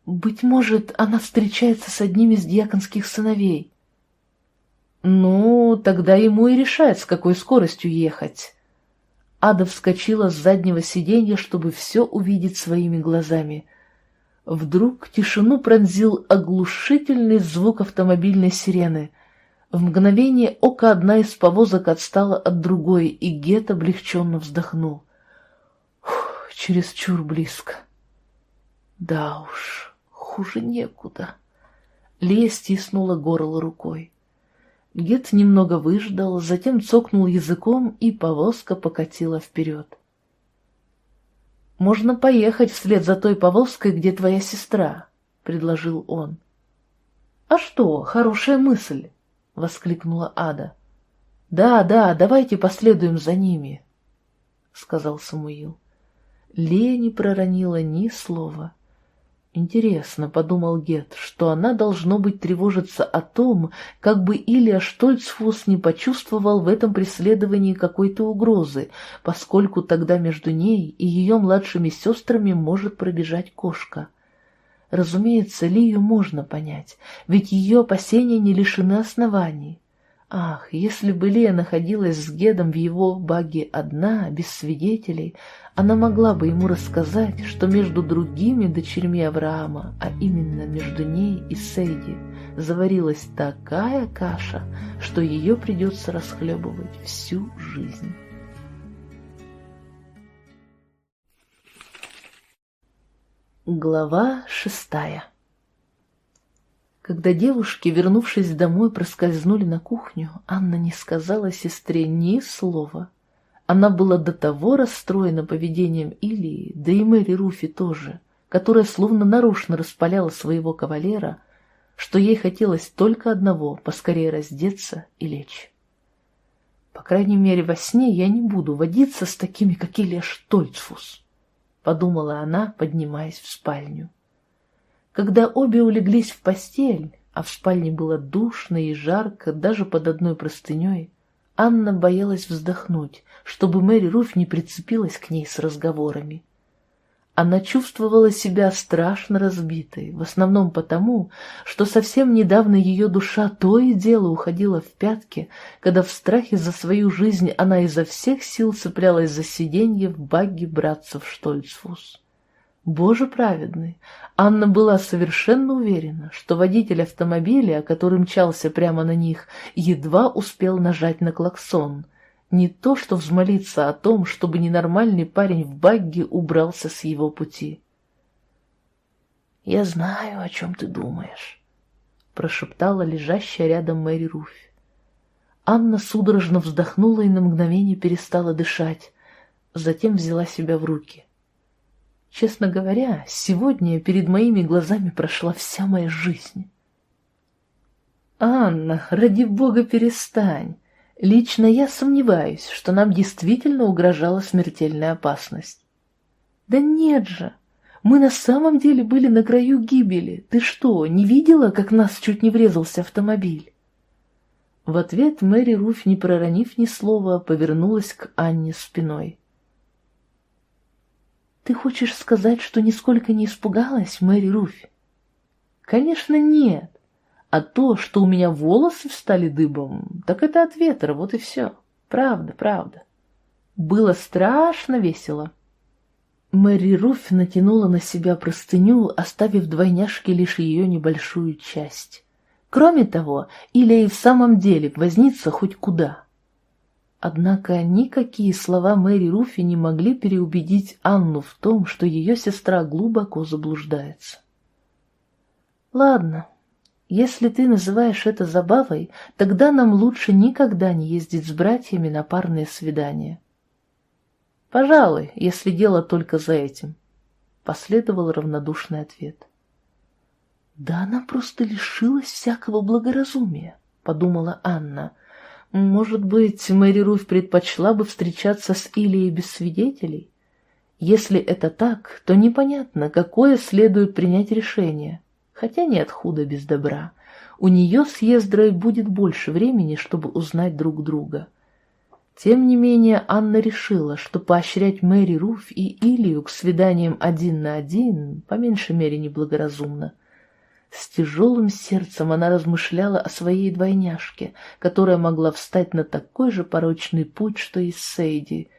«Быть может, она встречается с одним из дьяконских сыновей». «Ну, тогда ему и решать, с какой скоростью ехать». Ада вскочила с заднего сиденья, чтобы все увидеть своими глазами. Вдруг тишину пронзил оглушительный звук автомобильной сирены. В мгновение ока одна из повозок отстала от другой, и Гет облегченно вздохнул чересчур близко. Да уж, хуже некуда. Лия стиснула горло рукой. Гет немного выждал, затем цокнул языком, и повозка покатила вперед. «Можно поехать вслед за той повозкой, где твоя сестра», — предложил он. «А что, хорошая мысль!» — воскликнула Ада. «Да, да, давайте последуем за ними», — сказал Самуил. Лея не проронила ни слова. Интересно, — подумал Гет, — что она, должно быть, тревожится о том, как бы Илья Штольцфус не почувствовал в этом преследовании какой-то угрозы, поскольку тогда между ней и ее младшими сестрами может пробежать кошка. Разумеется, Лию можно понять, ведь ее опасения не лишены оснований. Ах, если бы Лея находилась с Гедом в его баге одна, без свидетелей, она могла бы ему рассказать, что между другими дочерьми Авраама, а именно между ней и Сейди, заварилась такая каша, что ее придется расхлебывать всю жизнь. Глава шестая когда девушки, вернувшись домой, проскользнули на кухню, Анна не сказала сестре ни слова. Она была до того расстроена поведением Илии, да и Мэри Руфи тоже, которая словно нарочно распаляла своего кавалера, что ей хотелось только одного — поскорее раздеться и лечь. По крайней мере, во сне я не буду водиться с такими, как Илья Штольцфус, — подумала она, поднимаясь в спальню. Когда обе улеглись в постель, а в спальне было душно и жарко даже под одной простыней, Анна боялась вздохнуть, чтобы Мэри Руф не прицепилась к ней с разговорами. Она чувствовала себя страшно разбитой, в основном потому, что совсем недавно ее душа то и дело уходила в пятки, когда в страхе за свою жизнь она изо всех сил цеплялась за сиденье в багги братцев Штольцфус. Боже праведный! Анна была совершенно уверена, что водитель автомобиля, который мчался прямо на них, едва успел нажать на клаксон. Не то, что взмолиться о том, чтобы ненормальный парень в багге убрался с его пути. «Я знаю, о чем ты думаешь», — прошептала лежащая рядом Мэри Руфь. Анна судорожно вздохнула и на мгновение перестала дышать, затем взяла себя в руки. Честно говоря, сегодня перед моими глазами прошла вся моя жизнь. «Анна, ради бога, перестань. Лично я сомневаюсь, что нам действительно угрожала смертельная опасность». «Да нет же! Мы на самом деле были на краю гибели. Ты что, не видела, как нас чуть не врезался автомобиль?» В ответ Мэри Руфь, не проронив ни слова, повернулась к Анне спиной. «Ты хочешь сказать, что нисколько не испугалась, Мэри Руфь?» «Конечно, нет. А то, что у меня волосы встали дыбом, так это от ветра, вот и все. Правда, правда. Было страшно весело». Мэри Руфь натянула на себя простыню, оставив двойняшке лишь ее небольшую часть. Кроме того, Илья и в самом деле вознится хоть куда. Однако никакие слова Мэри Руфи не могли переубедить Анну в том, что ее сестра глубоко заблуждается. «Ладно, если ты называешь это забавой, тогда нам лучше никогда не ездить с братьями на парные свидания». «Пожалуй, если дело только за этим», — последовал равнодушный ответ. «Да она просто лишилась всякого благоразумия», — подумала Анна, — может быть, Мэри Руф предпочла бы встречаться с Илией без свидетелей? Если это так, то непонятно, какое следует принять решение. Хотя нет худа без добра. У нее с Ездрой будет больше времени, чтобы узнать друг друга. Тем не менее, Анна решила, что поощрять Мэри Руф и Илью к свиданиям один на один по меньшей мере неблагоразумно. С тяжелым сердцем она размышляла о своей двойняшке, которая могла встать на такой же порочный путь, что и Сейди,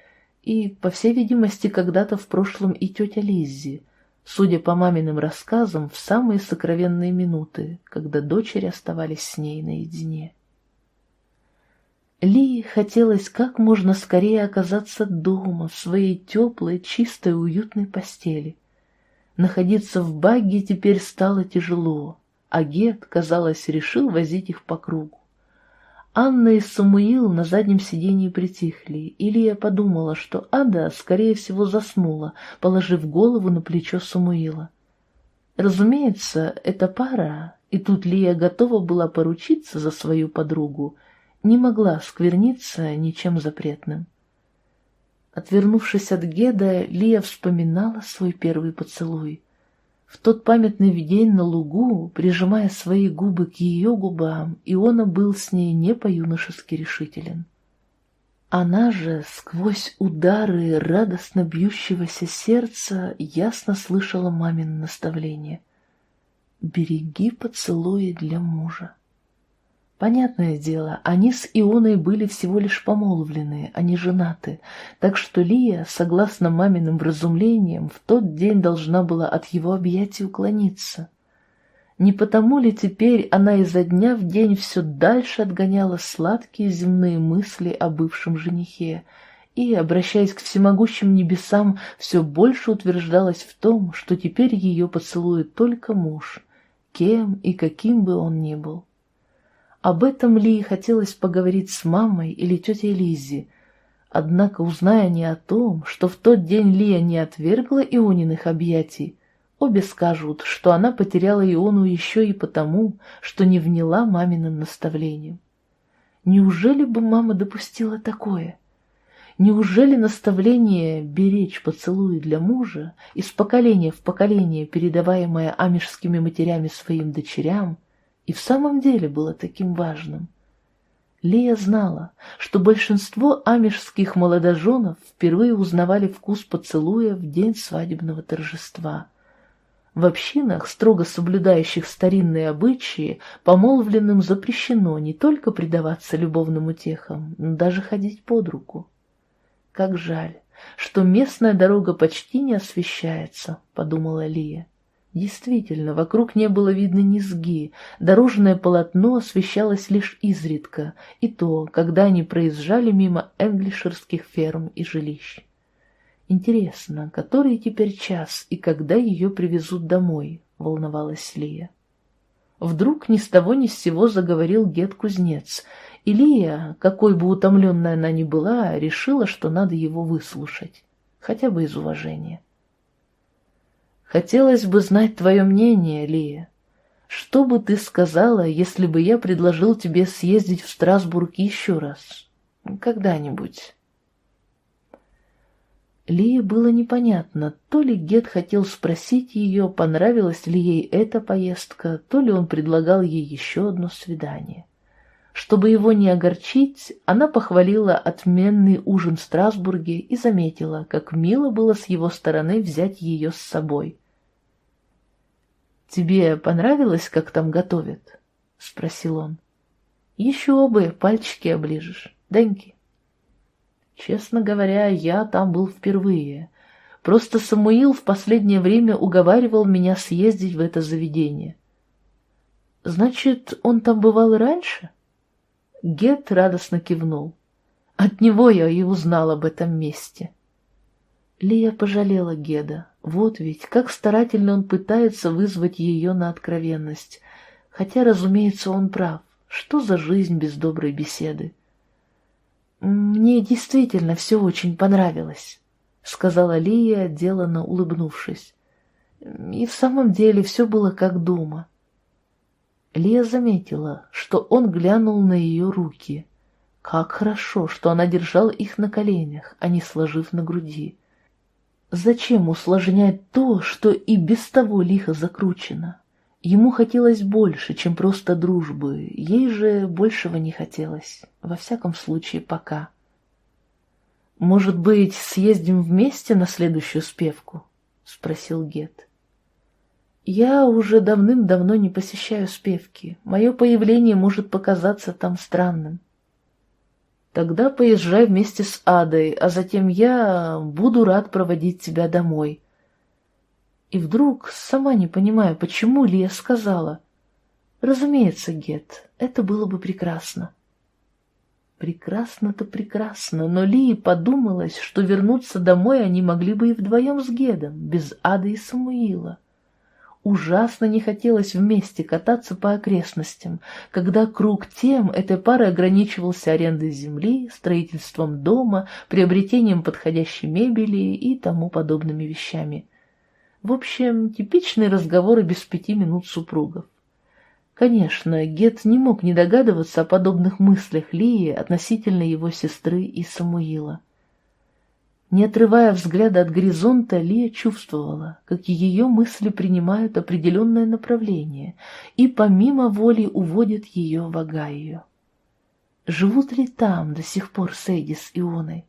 и, по всей видимости, когда-то в прошлом и тетя Лиззи, судя по маминым рассказам, в самые сокровенные минуты, когда дочери оставались с ней наедине. Ли хотелось как можно скорее оказаться дома, в своей теплой, чистой, уютной постели. Находиться в багге теперь стало тяжело, а Гет, казалось, решил возить их по кругу. Анна и Самуил на заднем сиденье притихли, и Лия подумала, что Ада, скорее всего, заснула, положив голову на плечо Самуила. Разумеется, эта пара, и тут Лия готова была поручиться за свою подругу, не могла скверниться ничем запретным. Отвернувшись от Геда, Лия вспоминала свой первый поцелуй. В тот памятный день на лугу, прижимая свои губы к ее губам, Иона был с ней не по-юношески решителен. Она же, сквозь удары радостно бьющегося сердца, ясно слышала мамин наставление. «Береги поцелуи для мужа». Понятное дело, они с Ионой были всего лишь помолвлены, а не женаты, так что Лия, согласно маминым вразумлениям, в тот день должна была от его объятий уклониться. Не потому ли теперь она изо дня в день все дальше отгоняла сладкие земные мысли о бывшем женихе и, обращаясь к всемогущим небесам, все больше утверждалась в том, что теперь ее поцелует только муж, кем и каким бы он ни был. Об этом Ли хотелось поговорить с мамой или тетей Лиззи, однако, узная не о том, что в тот день Лия не отвергла Иониных объятий, обе скажут, что она потеряла Иону еще и потому, что не вняла маминым наставлениям. Неужели бы мама допустила такое? Неужели наставление беречь поцелуи для мужа, из поколения в поколение передаваемое амишскими матерями своим дочерям, и в самом деле было таким важным. Лия знала, что большинство амишских молодоженов впервые узнавали вкус поцелуя в день свадебного торжества. В общинах, строго соблюдающих старинные обычаи, помолвленным запрещено не только предаваться любовным утехам, но даже ходить под руку. Как жаль, что местная дорога почти не освещается, подумала Лия. Действительно, вокруг не было видно низги, дорожное полотно освещалось лишь изредка, и то, когда они проезжали мимо энглишерских ферм и жилищ. Интересно, который теперь час и когда ее привезут домой, волновалась Лия. Вдруг ни с того ни с сего заговорил Гет-кузнец, и Лия, какой бы утомленная она ни была, решила, что надо его выслушать, хотя бы из уважения. «Хотелось бы знать твое мнение, Лия. Что бы ты сказала, если бы я предложил тебе съездить в Страсбург еще раз? Когда-нибудь?» Лии было непонятно, то ли Гет хотел спросить ее, понравилась ли ей эта поездка, то ли он предлагал ей еще одно свидание. Чтобы его не огорчить, она похвалила отменный ужин в Страсбурге и заметила, как мило было с его стороны взять ее с собой. «Тебе понравилось, как там готовят?» — спросил он. «Еще бы, пальчики оближешь, Деньки». Честно говоря, я там был впервые. Просто Самуил в последнее время уговаривал меня съездить в это заведение. Значит, он там бывал и раньше? Гет радостно кивнул. От него я и узнал об этом месте. Лия пожалела Геда. Вот ведь, как старательно он пытается вызвать ее на откровенность. Хотя, разумеется, он прав. Что за жизнь без доброй беседы? «Мне действительно все очень понравилось», — сказала Лия, деланно улыбнувшись. «И в самом деле все было как дома». Лия заметила, что он глянул на ее руки. Как хорошо, что она держала их на коленях, а не сложив на груди. Зачем усложнять то, что и без того лихо закручено? Ему хотелось больше, чем просто дружбы, ей же большего не хотелось, во всяком случае пока. «Может быть, съездим вместе на следующую спевку?» — спросил Гет. «Я уже давным-давно не посещаю спевки. Мое появление может показаться там странным». «Тогда поезжай вместе с Адой, а затем я буду рад проводить тебя домой», и вдруг, сама не понимая, почему Лия сказала. Разумеется, Гет, это было бы прекрасно. Прекрасно-то прекрасно, но Лии подумалось, что вернуться домой они могли бы и вдвоем с Гедом, без Ады и Самуила. Ужасно не хотелось вместе кататься по окрестностям, когда круг тем этой пары ограничивался арендой земли, строительством дома, приобретением подходящей мебели и тому подобными вещами. В общем, типичные разговоры без пяти минут супругов. Конечно, Гет не мог не догадываться о подобных мыслях Лии относительно его сестры и Самуила. Не отрывая взгляда от горизонта, Лия чувствовала, как ее мысли принимают определенное направление и помимо воли уводят ее в Агаю. Живут ли там до сих пор Сейди с Ионой?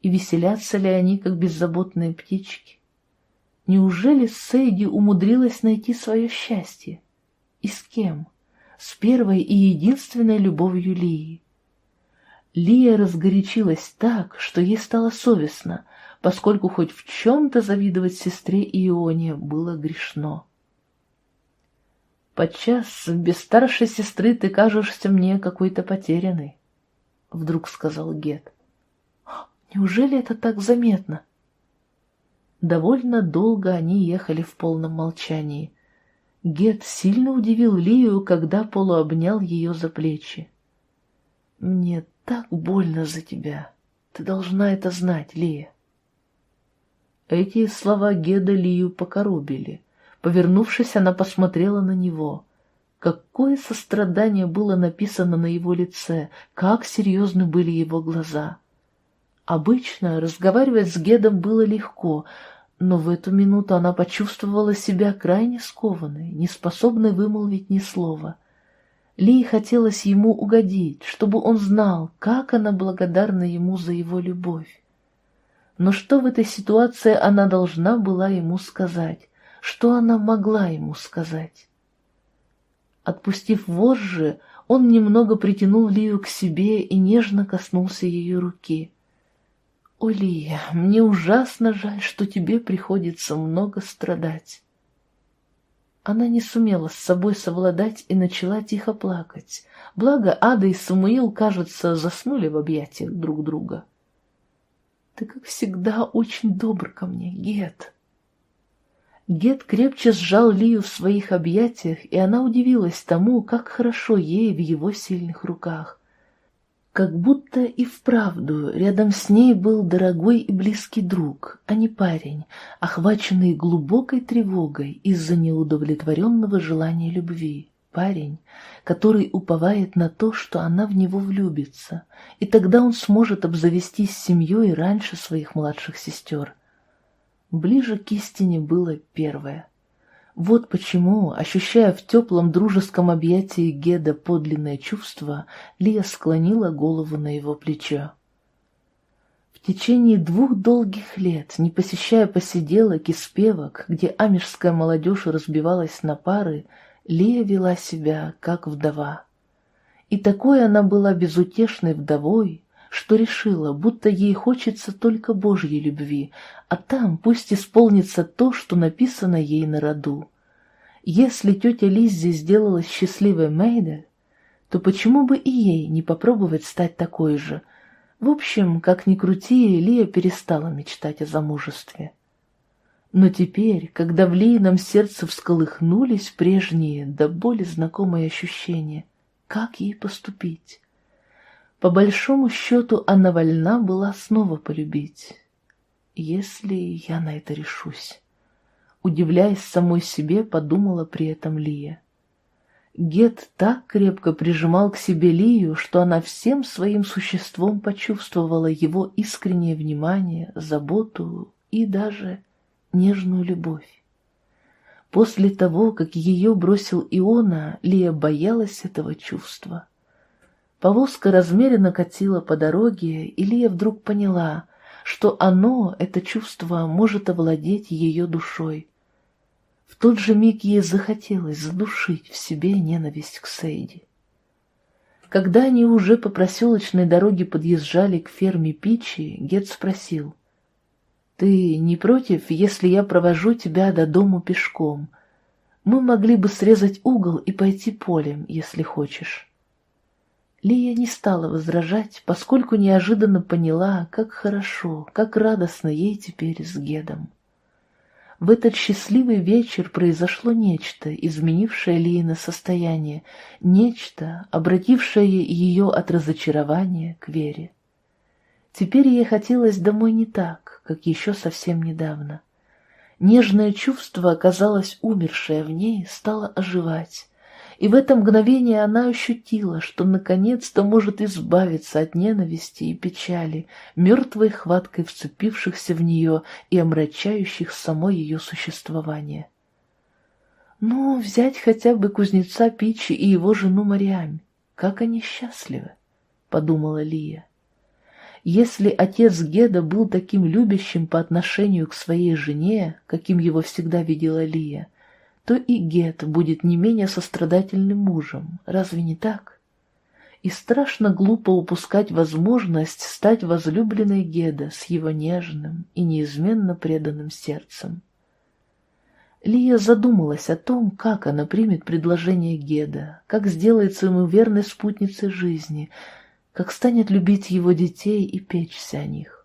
И веселятся ли они, как беззаботные птички? Неужели Сейди умудрилась найти свое счастье? И с кем? С первой и единственной любовью Лии. Лия разгорячилась так, что ей стало совестно, поскольку хоть в чем-то завидовать сестре Ионе было грешно. «Подчас без старшей сестры ты кажешься мне какой-то потерянной», — вдруг сказал Гет. «Неужели это так заметно?» Довольно долго они ехали в полном молчании. Гет сильно удивил Лию, когда полуобнял ее за плечи. «Мне так больно за тебя. Ты должна это знать, Лия». Эти слова Геда Лию покоробили. Повернувшись, она посмотрела на него. Какое сострадание было написано на его лице, как серьезны были его глаза. Обычно разговаривать с Гедом было легко, но в эту минуту она почувствовала себя крайне скованной, неспособной вымолвить ни слова. Ли хотелось ему угодить, чтобы он знал, как она благодарна ему за его любовь. Но что в этой ситуации она должна была ему сказать? Что она могла ему сказать? Отпустив вожжи, он немного притянул Лию к себе и нежно коснулся ее руки. «О, Лия, мне ужасно жаль, что тебе приходится много страдать». Она не сумела с собой совладать и начала тихо плакать. Благо Ада и Самуил, кажется, заснули в объятиях друг друга. «Ты, как всегда, очень добр ко мне, Гет». Гет крепче сжал Лию в своих объятиях, и она удивилась тому, как хорошо ей в его сильных руках. Как будто и вправду рядом с ней был дорогой и близкий друг, а не парень, охваченный глубокой тревогой из-за неудовлетворенного желания любви. Парень, который уповает на то, что она в него влюбится, и тогда он сможет обзавестись семьей раньше своих младших сестер — Ближе к истине было первое. Вот почему, ощущая в теплом дружеском объятии Геда подлинное чувство, Лия склонила голову на его плечо. В течение двух долгих лет, не посещая посиделок и спевок, где амежская молодежь разбивалась на пары, Лия вела себя как вдова. И такой она была безутешной вдовой, что решила, будто ей хочется только Божьей любви, а там пусть исполнится то, что написано ей на роду. Если тетя Лиззи сделалась счастливой Мейде, то почему бы и ей не попробовать стать такой же? В общем, как ни крути, Лия перестала мечтать о замужестве. Но теперь, когда в Лиином сердце всколыхнулись прежние, до боли знакомые ощущения, как ей поступить? По большому счету она вольна была снова полюбить, если я на это решусь. Удивляясь самой себе, подумала при этом Лия. Гет так крепко прижимал к себе Лию, что она всем своим существом почувствовала его искреннее внимание, заботу и даже нежную любовь. После того, как ее бросил Иона, Лия боялась этого чувства. Повозка размеренно катила по дороге, и Лия вдруг поняла, что оно, это чувство, может овладеть ее душой. В тот же миг ей захотелось задушить в себе ненависть к Сейди. Когда они уже по проселочной дороге подъезжали к ферме Пичи, Гет спросил, «Ты не против, если я провожу тебя до дому пешком? Мы могли бы срезать угол и пойти полем, если хочешь». Лия не стала возражать, поскольку неожиданно поняла, как хорошо, как радостно ей теперь с Гедом. В этот счастливый вечер произошло нечто, изменившее Лиина состояние, нечто, обратившее ее от разочарования к вере. Теперь ей хотелось домой не так, как еще совсем недавно. Нежное чувство, казалось, умершее в ней, стало оживать, и в это мгновение она ощутила, что наконец-то может избавиться от ненависти и печали, мертвой хваткой вцепившихся в нее и омрачающих само ее существование. Ну, взять хотя бы кузнеца Пичи и его жену Мариам. Как они счастливы, — подумала Лия. Если отец Геда был таким любящим по отношению к своей жене, каким его всегда видела Лия, то и Гет будет не менее сострадательным мужем, разве не так? И страшно глупо упускать возможность стать возлюбленной Геда с его нежным и неизменно преданным сердцем. Лия задумалась о том, как она примет предложение Геда, как сделается ему верной спутницей жизни, как станет любить его детей и печься о них.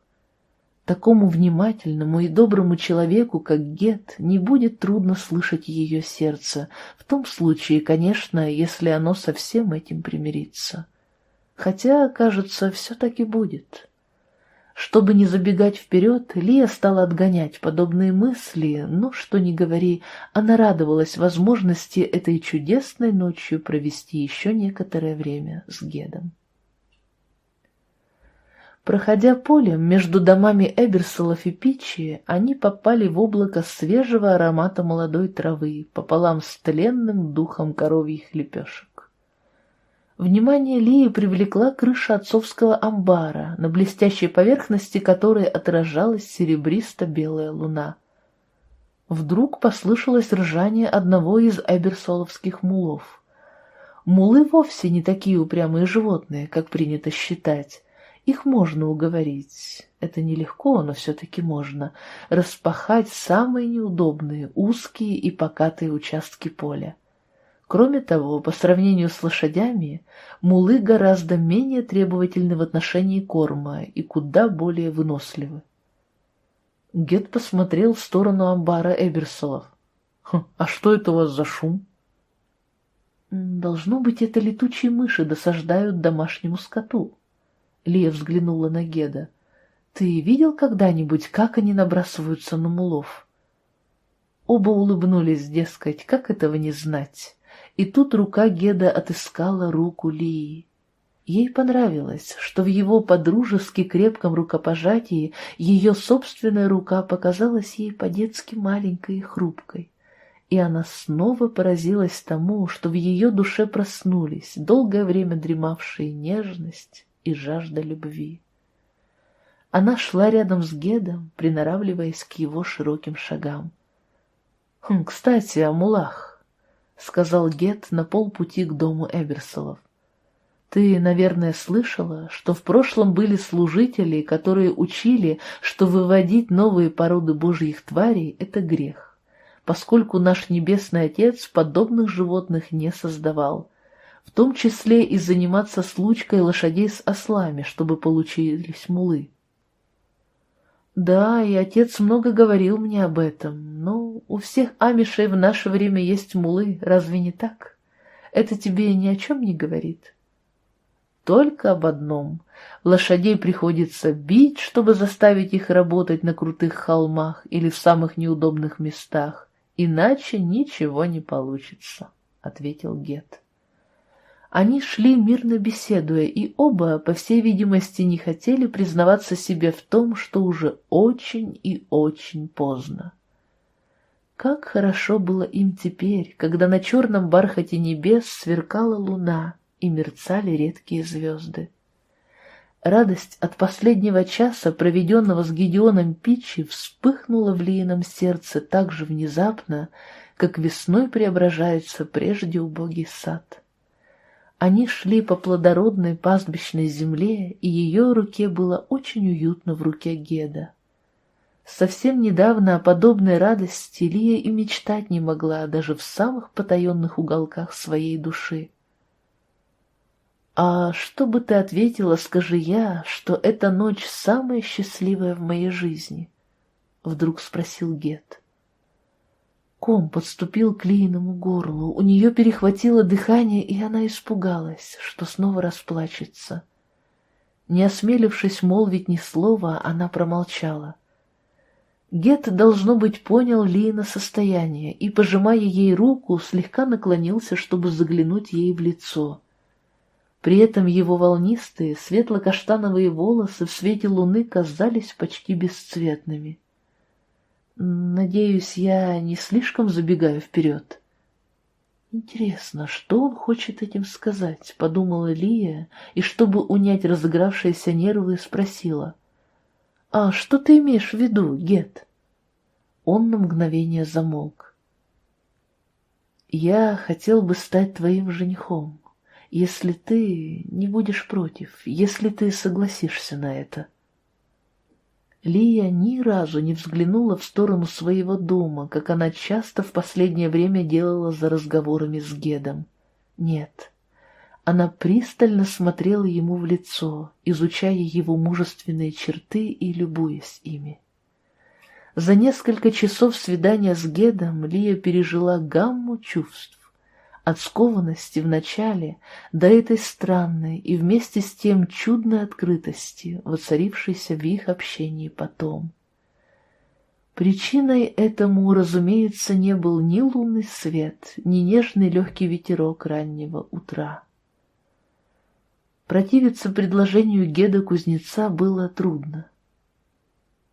Такому внимательному и доброму человеку, как Гет, не будет трудно слышать ее сердце, в том случае, конечно, если оно со всем этим примирится. Хотя, кажется, все-таки будет. Чтобы не забегать вперед, Лия стала отгонять подобные мысли, но, что ни говори, она радовалась возможности этой чудесной ночью провести еще некоторое время с Гедом. Проходя полем между домами Эберсолов и Пичи, они попали в облако свежего аромата молодой травы пополам с тленным духом коровьих лепешек. Внимание Лии привлекла крыша отцовского амбара, на блестящей поверхности которой отражалась серебристо-белая луна. Вдруг послышалось ржание одного из эберсоловских мулов. Мулы вовсе не такие упрямые животные, как принято считать, их можно уговорить. Это нелегко, но все-таки можно. Распахать самые неудобные, узкие и покатые участки поля. Кроме того, по сравнению с лошадями, мулы гораздо менее требовательны в отношении корма и куда более выносливы. Гет посмотрел в сторону амбара Эберсолов. «Хм, «А что это у вас за шум?» «Должно быть, это летучие мыши досаждают домашнему скоту». Лия взглянула на Геда. «Ты видел когда-нибудь, как они набрасываются на мулов?» Оба улыбнулись, дескать, как этого не знать. И тут рука Геда отыскала руку Лии. Ей понравилось, что в его подружески крепком рукопожатии ее собственная рука показалась ей по-детски маленькой и хрупкой и она снова поразилась тому, что в ее душе проснулись долгое время дремавшие нежность и жажда любви. Она шла рядом с Гедом, приноравливаясь к его широким шагам. «Хм, «Кстати, о мулах», — сказал Гед на полпути к дому Эберсолов. «Ты, наверное, слышала, что в прошлом были служители, которые учили, что выводить новые породы божьих тварей — это грех поскольку наш Небесный Отец подобных животных не создавал, в том числе и заниматься случкой лошадей с ослами, чтобы получились мулы. Да, и отец много говорил мне об этом, но у всех амишей в наше время есть мулы, разве не так? Это тебе ни о чем не говорит? Только об одном. Лошадей приходится бить, чтобы заставить их работать на крутых холмах или в самых неудобных местах, «Иначе ничего не получится», — ответил Гет. Они шли мирно беседуя, и оба, по всей видимости, не хотели признаваться себе в том, что уже очень и очень поздно. Как хорошо было им теперь, когда на черном бархате небес сверкала луна и мерцали редкие звезды. Радость от последнего часа, проведенного с Гедеоном Питчи, вспыхнула в Лиином сердце так же внезапно, как весной преображается прежде убогий сад. Они шли по плодородной пастбищной земле, и ее руке было очень уютно в руке Геда. Совсем недавно о подобной радости Лия и мечтать не могла даже в самых потаенных уголках своей души. «А что бы ты ответила, скажи я, что эта ночь самая счастливая в моей жизни?» — вдруг спросил Гет. Ком подступил к Лийному горлу, у нее перехватило дыхание, и она испугалась, что снова расплачется. Не осмелившись молвить ни слова, она промолчала. Гет, должно быть, понял Лина состояние и, пожимая ей руку, слегка наклонился, чтобы заглянуть ей в лицо — при этом его волнистые, светло-каштановые волосы в свете луны казались почти бесцветными. Надеюсь, я не слишком забегаю вперед. Интересно, что он хочет этим сказать, подумала Лия, и чтобы унять разыгравшиеся нервы, спросила. А что ты имеешь в виду, Гет? Он на мгновение замолк. Я хотел бы стать твоим женихом если ты не будешь против, если ты согласишься на это. Лия ни разу не взглянула в сторону своего дома, как она часто в последнее время делала за разговорами с Гедом. Нет, она пристально смотрела ему в лицо, изучая его мужественные черты и любуясь ими. За несколько часов свидания с Гедом Лия пережила гамму чувств от скованности в начале до этой странной и вместе с тем чудной открытости, воцарившейся в их общении потом. Причиной этому, разумеется, не был ни лунный свет, ни нежный легкий ветерок раннего утра. Противиться предложению Геда Кузнеца было трудно.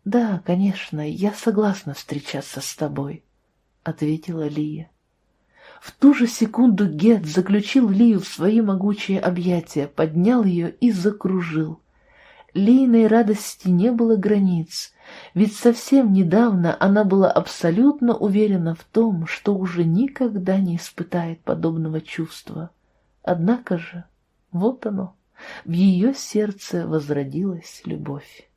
«Да, конечно, я согласна встречаться с тобой», — ответила Лия. В ту же секунду Гет заключил Лию в свои могучие объятия, поднял ее и закружил. Лийной радости не было границ, ведь совсем недавно она была абсолютно уверена в том, что уже никогда не испытает подобного чувства. Однако же, вот оно, в ее сердце возродилась любовь.